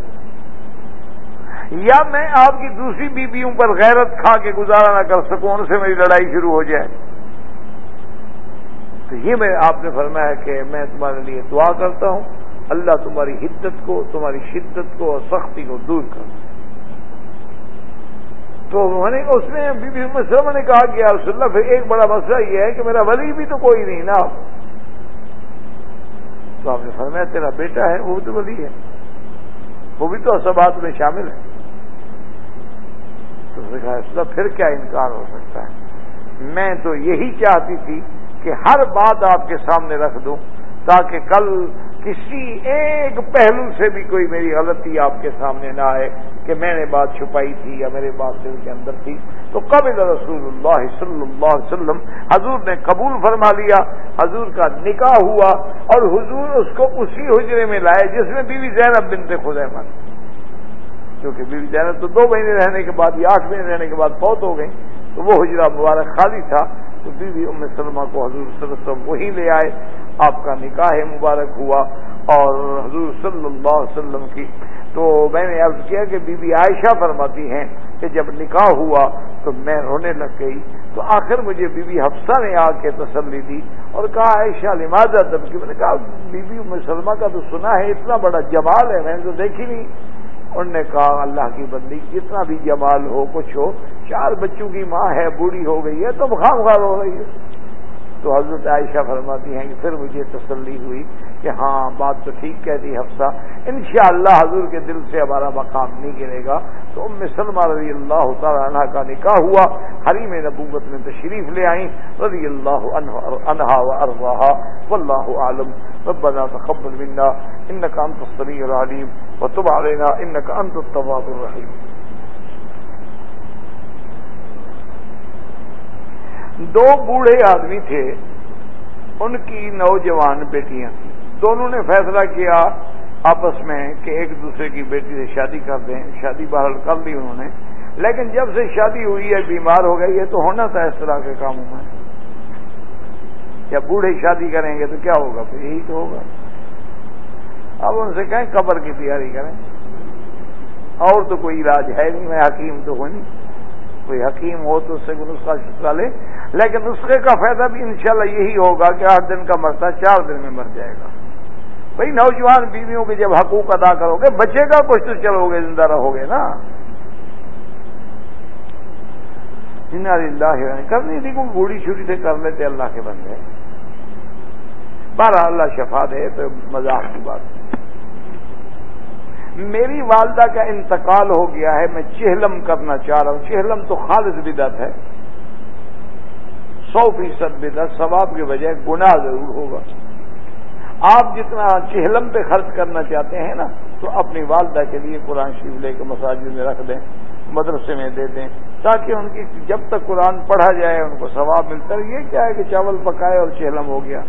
یا میں آپ کی دوسری بیویوں پر غیرت کھا کے گزارا نہ کر سکوں، ان سے میری لڑائی شروع ہو جائے۔ تو یہ میں آپ نے فرمایا کہ میں تمہارے لیے دعا کرتا ہوں۔ اللہ تمہاری حدت کو، تمہاری شدت کو اور سختی کو دور کر۔ تو میں نے اس نے بی بی مسلم نے کہا کہ رسول اللہ، پھر ایک بڑا مسئلہ یہ ہے کہ میرا ولی بھی تو کوئی نہیں نا۔ تو آپ نے فرمایا، تیرا بیٹا ہے، وہ بھی تو ولی ہے. وہ بھی تو اسبات میں شامل ہے۔ تو اس نے کہا پھر کیا انکار ہو سکتا ہے؟ میں تو یہی چاہتی تھی کہ ہر بات آپ کے سامنے رکھ دوں تاکہ کل کسی ایک پہلو سے بھی کوئی میری غلطی آپ کے سامنے نہ آئے کہ میں نے بات چھپائی تھی یا میرے بات دل کے اندر تھی۔ تو قبل رسول اللہ صلی اللہ علیہ وسلم حضور نے قبول فرما لیا، حضور کا نکاح ہوا اور حضور اس کو اسی حجرے میں لائے جس میں بیوی زینب بنت خود احمد کیونکہ بیوی زینب تو دو مہینے رہنے کے بعد یا آٹھ مہینے رہنے کے بعد فوت ہو گئی تو وہ حجرہ مبارک خالی تھا۔ تو بیوی ام سلمہ کو حضور صلی اللہ علیہ وسلم وہی لے آئے۔ آپ کا نکاح مبارک ہوا اور حضور صلی اللہ علیہ وسلم کی تو میں نے عرض کیا کہ بی بی عائشہ فرماتی ہیں کہ جب نکاح ہوا تو میں رونے لگ گئی۔ تو آخر مجھے بی بی حفصہ نے آ کے تسلی دی اور کہا، عائشہ، لماذا تب کی میں نے کہا، بی بی مسلمہ کا تو سنا ہے، اتنا بڑا جمال ہے، میں نے تو دیکھی نہیں۔ انہوں نے کہا، اللہ کی بندی، کتنا بھی جمال ہو، کچھ ہو، چار بچوں کی ماں ہے، بوڑھی ہو گئی ہے، تو خام خار ہو رہی ہے۔ تو حضرت عائشہ فرماتی ہیں کہ پھر مجھے تسلی ہوئی۔ کہ ہاں بات تو ٹھیک کہتی حفصہ، انشاءاللہ حضور کے دل سے ہمارا مقام نہیں گرے گا۔ تو ام سلمہ رضی اللہ تعالی عنہ کا نکاح ہوا۔ حریم نبوت میں تشریف لے آئیں۔ رضی اللہ عنہا و ارواہا واللہ عالم ربنا تقبل منا۔ انك انت السميع العليم وتب علينا انك انت التواب الرحيم دو بوڑھے آدمی تھے۔ ان کی نوجوان بیٹیاں تھیں۔ دونوں نے فیصلہ کیا آپس میں کہ ایک دوسرے کی بیٹی سے شادی کر دیں، شادی بحال کر لی انہوں نے۔ لیکن جب سے شادی ہوئی ہے، بیمار ہو گئی ہے، تو ہونا تھا اس طرح کے کاموں میں۔ جب بوڑھے شادی کریں گے تو کیا ہوگا؟ پھر یہی تو ہوگا۔ اب ان سے کہیں قبر کی تیاری کریں۔ اور تو کوئی علاج ہے نہیں، میں حکیم تو ہوں نہیں۔ کوئی حکیم ہو تو اس سے نسخہ شسخہ لے۔ لیکن نسخے کا فائدہ بھی انشاءاللہ یہی ہوگا کہ آٹھ دن کا مرتا چار دن میں مر جائے گا۔ بھائی نوجوان بیویوں کے جب حقوق ادا کرو گے، بچے کا کچھ تو چلو گے، زندہ رہو گے نا۔ اللہ کرنی تھی، کوئی بوڑھی چھوٹی سے کر لیتے اللہ کے بندے۔ بارہ اللہ شفا دے، تو مزاق کی بات۔ میری والدہ کا انتقال ہو گیا ہے، میں چہلم کرنا چاہ رہا ہوں۔ چہلم تو خالص بدت ہے۔ سو فیصد بدت ثواب کے بجائے گناہ ضرور ہوگا۔ آپ جتنا چہلم پہ خرچ کرنا چاہتے ہیں نا، تو اپنی والدہ کے لیے قرآن شریف لے کے مساجد میں رکھ دیں، مدرسے میں دے دیں، تاکہ ان کی جب تک قرآن پڑھا جائے، ان کو ثواب ملتا ہے۔ یہ کیا ہے کہ چاول پکائے اور چہلم ہو گیا۔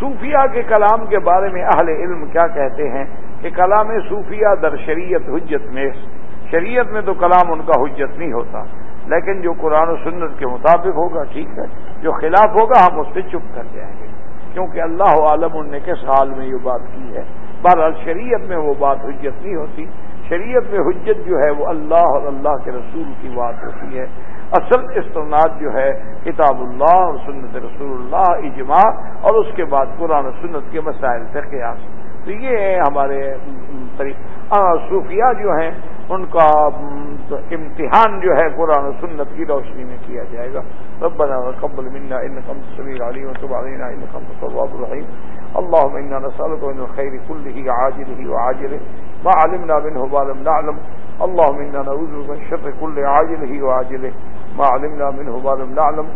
صوفیہ کے کلام کے بارے میں اہل علم کیا کہتے ہیں؟ کہ کلام صوفیہ در شریعت حجت میں، شریعت میں تو کلام ان کا حجت نہیں ہوتا، لیکن جو قرآن و سنت کے مطابق ہوگا، ٹھیک ہے۔ جو خلاف ہوگا ہم اس سے چپ کر جائیں گے۔ کیونکہ اللہ عالم ان نے کس حال میں یہ بات کی ہے۔ بہرحال شریعت میں وہ بات حجت نہیں ہوتی۔ شریعت میں حجت جو ہے وہ اللہ اور اللہ کے رسول کی بات ہوتی ہے۔ اصل استناد جو ہے کتاب اللہ اور سنت رسول اللہ اجماع اور اس کے بعد قرآن و سنت کے مسائل سے قیاس۔ تو یہ ہمارے صوفیہ جو ہیں، ان کا تو امتحان جو ہے قرآن و سنت کی روشنی میں کیا جائے گا. ربنا قبل منا انکم سبیل علی و تب علینا انکم تواب الرحیم. اللهم انا نسالك من الخير كله عاجله وعاجله ما علمنا منه ما لم نعلم. اللهم انا نعوذ بك من شر كل عاجله وعاجله ما علمنا منه ما لم نعلم.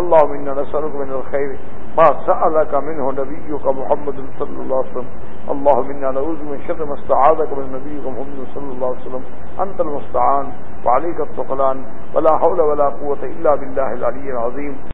اللهم انا نسالك من الخير ما سألك منه نبيك محمد صلى الله عليه وسلم. اللهم إنا نعوذ من شر ما استعاذك من نبيك محمد صلى الله عليه وسلم. أنت المستعان وعليك التقلان. ولا حول ولا قوة إلا بالله العلي العظيم.